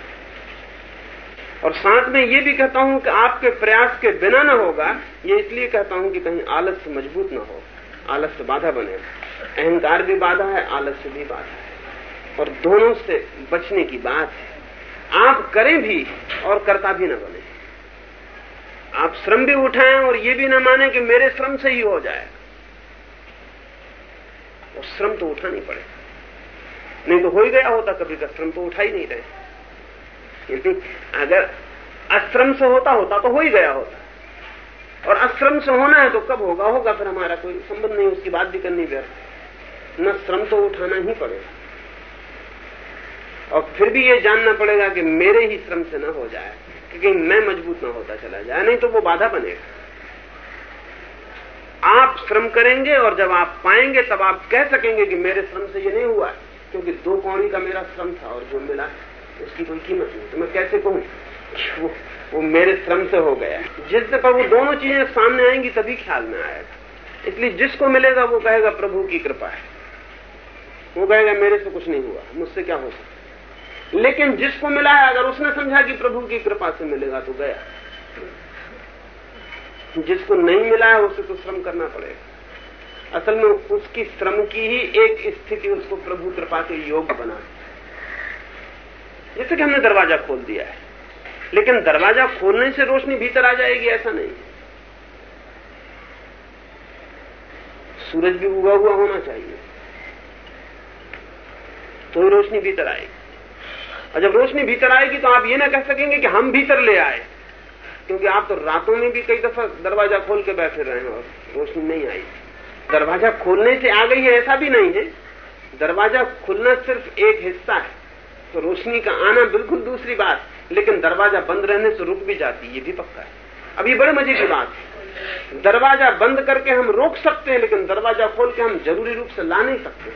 और साथ में ये भी कहता हूँ कि आपके प्रयास के बिना ना होगा, ये इसलिए कहता हूँ कि कहीं आलस्य मज़बूत ना हो, आलस्य बाधा बनेगा अहंकार भी बाधा है, आलस्य भी बाधा है। और दोनों से बचने की बात है। आप करें भी और करता भी ना बने। आप श्रम भी उठाएँ और ये भी ना माने कि मेरे श्रम से ही हो जाएगा और श्रम तो उठानी पड़ेगा नहीं तो हो ही गया होता, कभी का श्रम तो उठा ही नहीं रहे। अगर अश्रम से होता होता तो हो ही गया होता। और अश्रम से होना है तो कब होगा? होगा फिर हमारा कोई संबंध नहीं, उसकी बात भी करनी व्यर्थ न श्रम तो उठाना ही पड़ेगा। और फिर भी ये जानना पड़ेगा कि मेरे ही श्रम से न हो जाए, क्योंकि मैं मज़बूत ना होता चला जाए, नहीं तो वो बाधा बनेगा। आप श्रम करेंगे और जब आप पाएँगे, तब आप कह सकेंगे कि मेरे श्रम से ये नहीं हुआ क्योंकि दो पौड़ी का मेरा श्रम था और जो मिला उसकी कोई कीमत नहीं। तो मैं कैसे कहूँ? वो, वो मेरे श्रम से हो गया। जिस पर वो दोनों चीज़ें सामने आएँगी तभी ख्याल में आएगा। इसलिए जिसको मिलेगा वो कहेगा प्रभु की कृपा है। वो कहेगा मेरे से कुछ नहीं हुआ। मुझसे क्या हो सकता लेकिन जिसको मिला है अगर उसने समझा कि प्रभु की कृपा से मिलेगा तो गया। जिसको नहीं मिला है उसे तो श्रम करना पड़ेगा। असल में उसकी श्रम की ही एक स्थिति उसको प्रभु कृपा के योग बना जैसे कि हमने दरवाज़ा खोल दिया है। लेकिन दरवाज़ा खोलने से रोशनी भीतर आ जाएगी, ऐसा नहीं। सूरज भी उगा हुआ होना चाहिए। तो ही रोशनी भीतर आएगी। और जब रोशनी भीतर आएगी तो आप ये ना कह सकेंगे कि हम भीतर ले आए। क्योंकि आप तो रातों में भी कई दफ़ा दरवाज़ा खोल के बैठे रहे हैं और रोशनी नहीं आई दरवाज़ा खोलने से आ गई है ऐसा भी नहीं है। दरवाज़ा खुलना सिर्फ़ एक हिस्सा है तो रोशनी का आना बिल्कुल दूसरी बात, लेकिन दरवाज़ा बंद रहने से रुक भी जाती, ये भी पक्का है। अब ये बड़े मज़े की बात है। दरवाज़ा बंद करके हम रोक सकते हैं, लेकिन दरवाज़ा खोल के हम ज़रूरी रूप से ला नहीं सकते।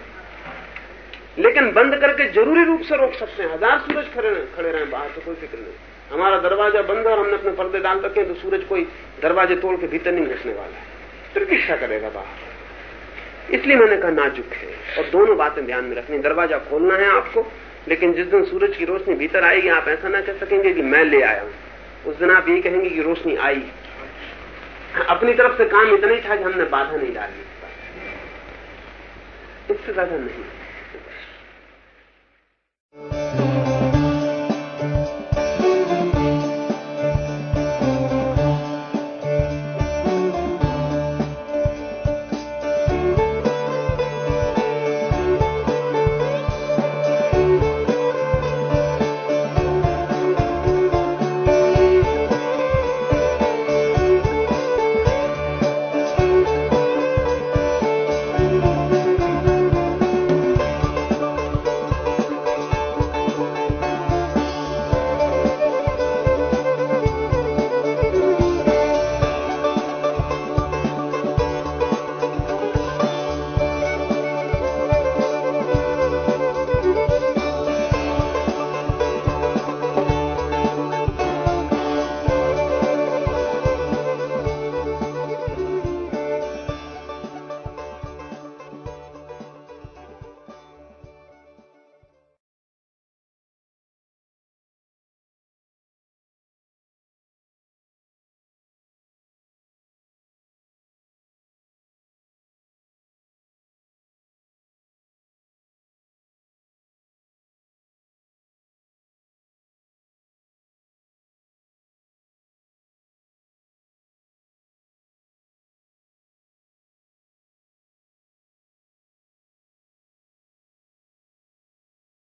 लेकिन बंद करके ज़रूरी रूप से रोक सकते हैं। हज़ार सूरज खड़े खड़े रहे, बाहर तो कोई फ़िक्र नहीं। हमारा दरवाज़ा बंद और हमने अपने पर्दे डाल रखे तो सूरज कोई दरवाजे तोड़ के भीतर नहीं घुसने वाला है। प्रतीक्षा करेगा बाहर? इसलिए मैंने कहा, नाजुक है। और दोनों बातें ध्यान में रखनी। दरवाज़ा खोलना है आपको, लेकिन जिस दिन सूरज की रोशनी भीतर आएगी, आप ऐसा ना कह सकेंगे कि मैं ले आया हूँ। उस दिन आप यही कहेंगे कि रोशनी आई। अपनी तरफ़ से काम इतना ही था कि हमने बाधा नहीं डाली। इससे ज़्यादा नहीं।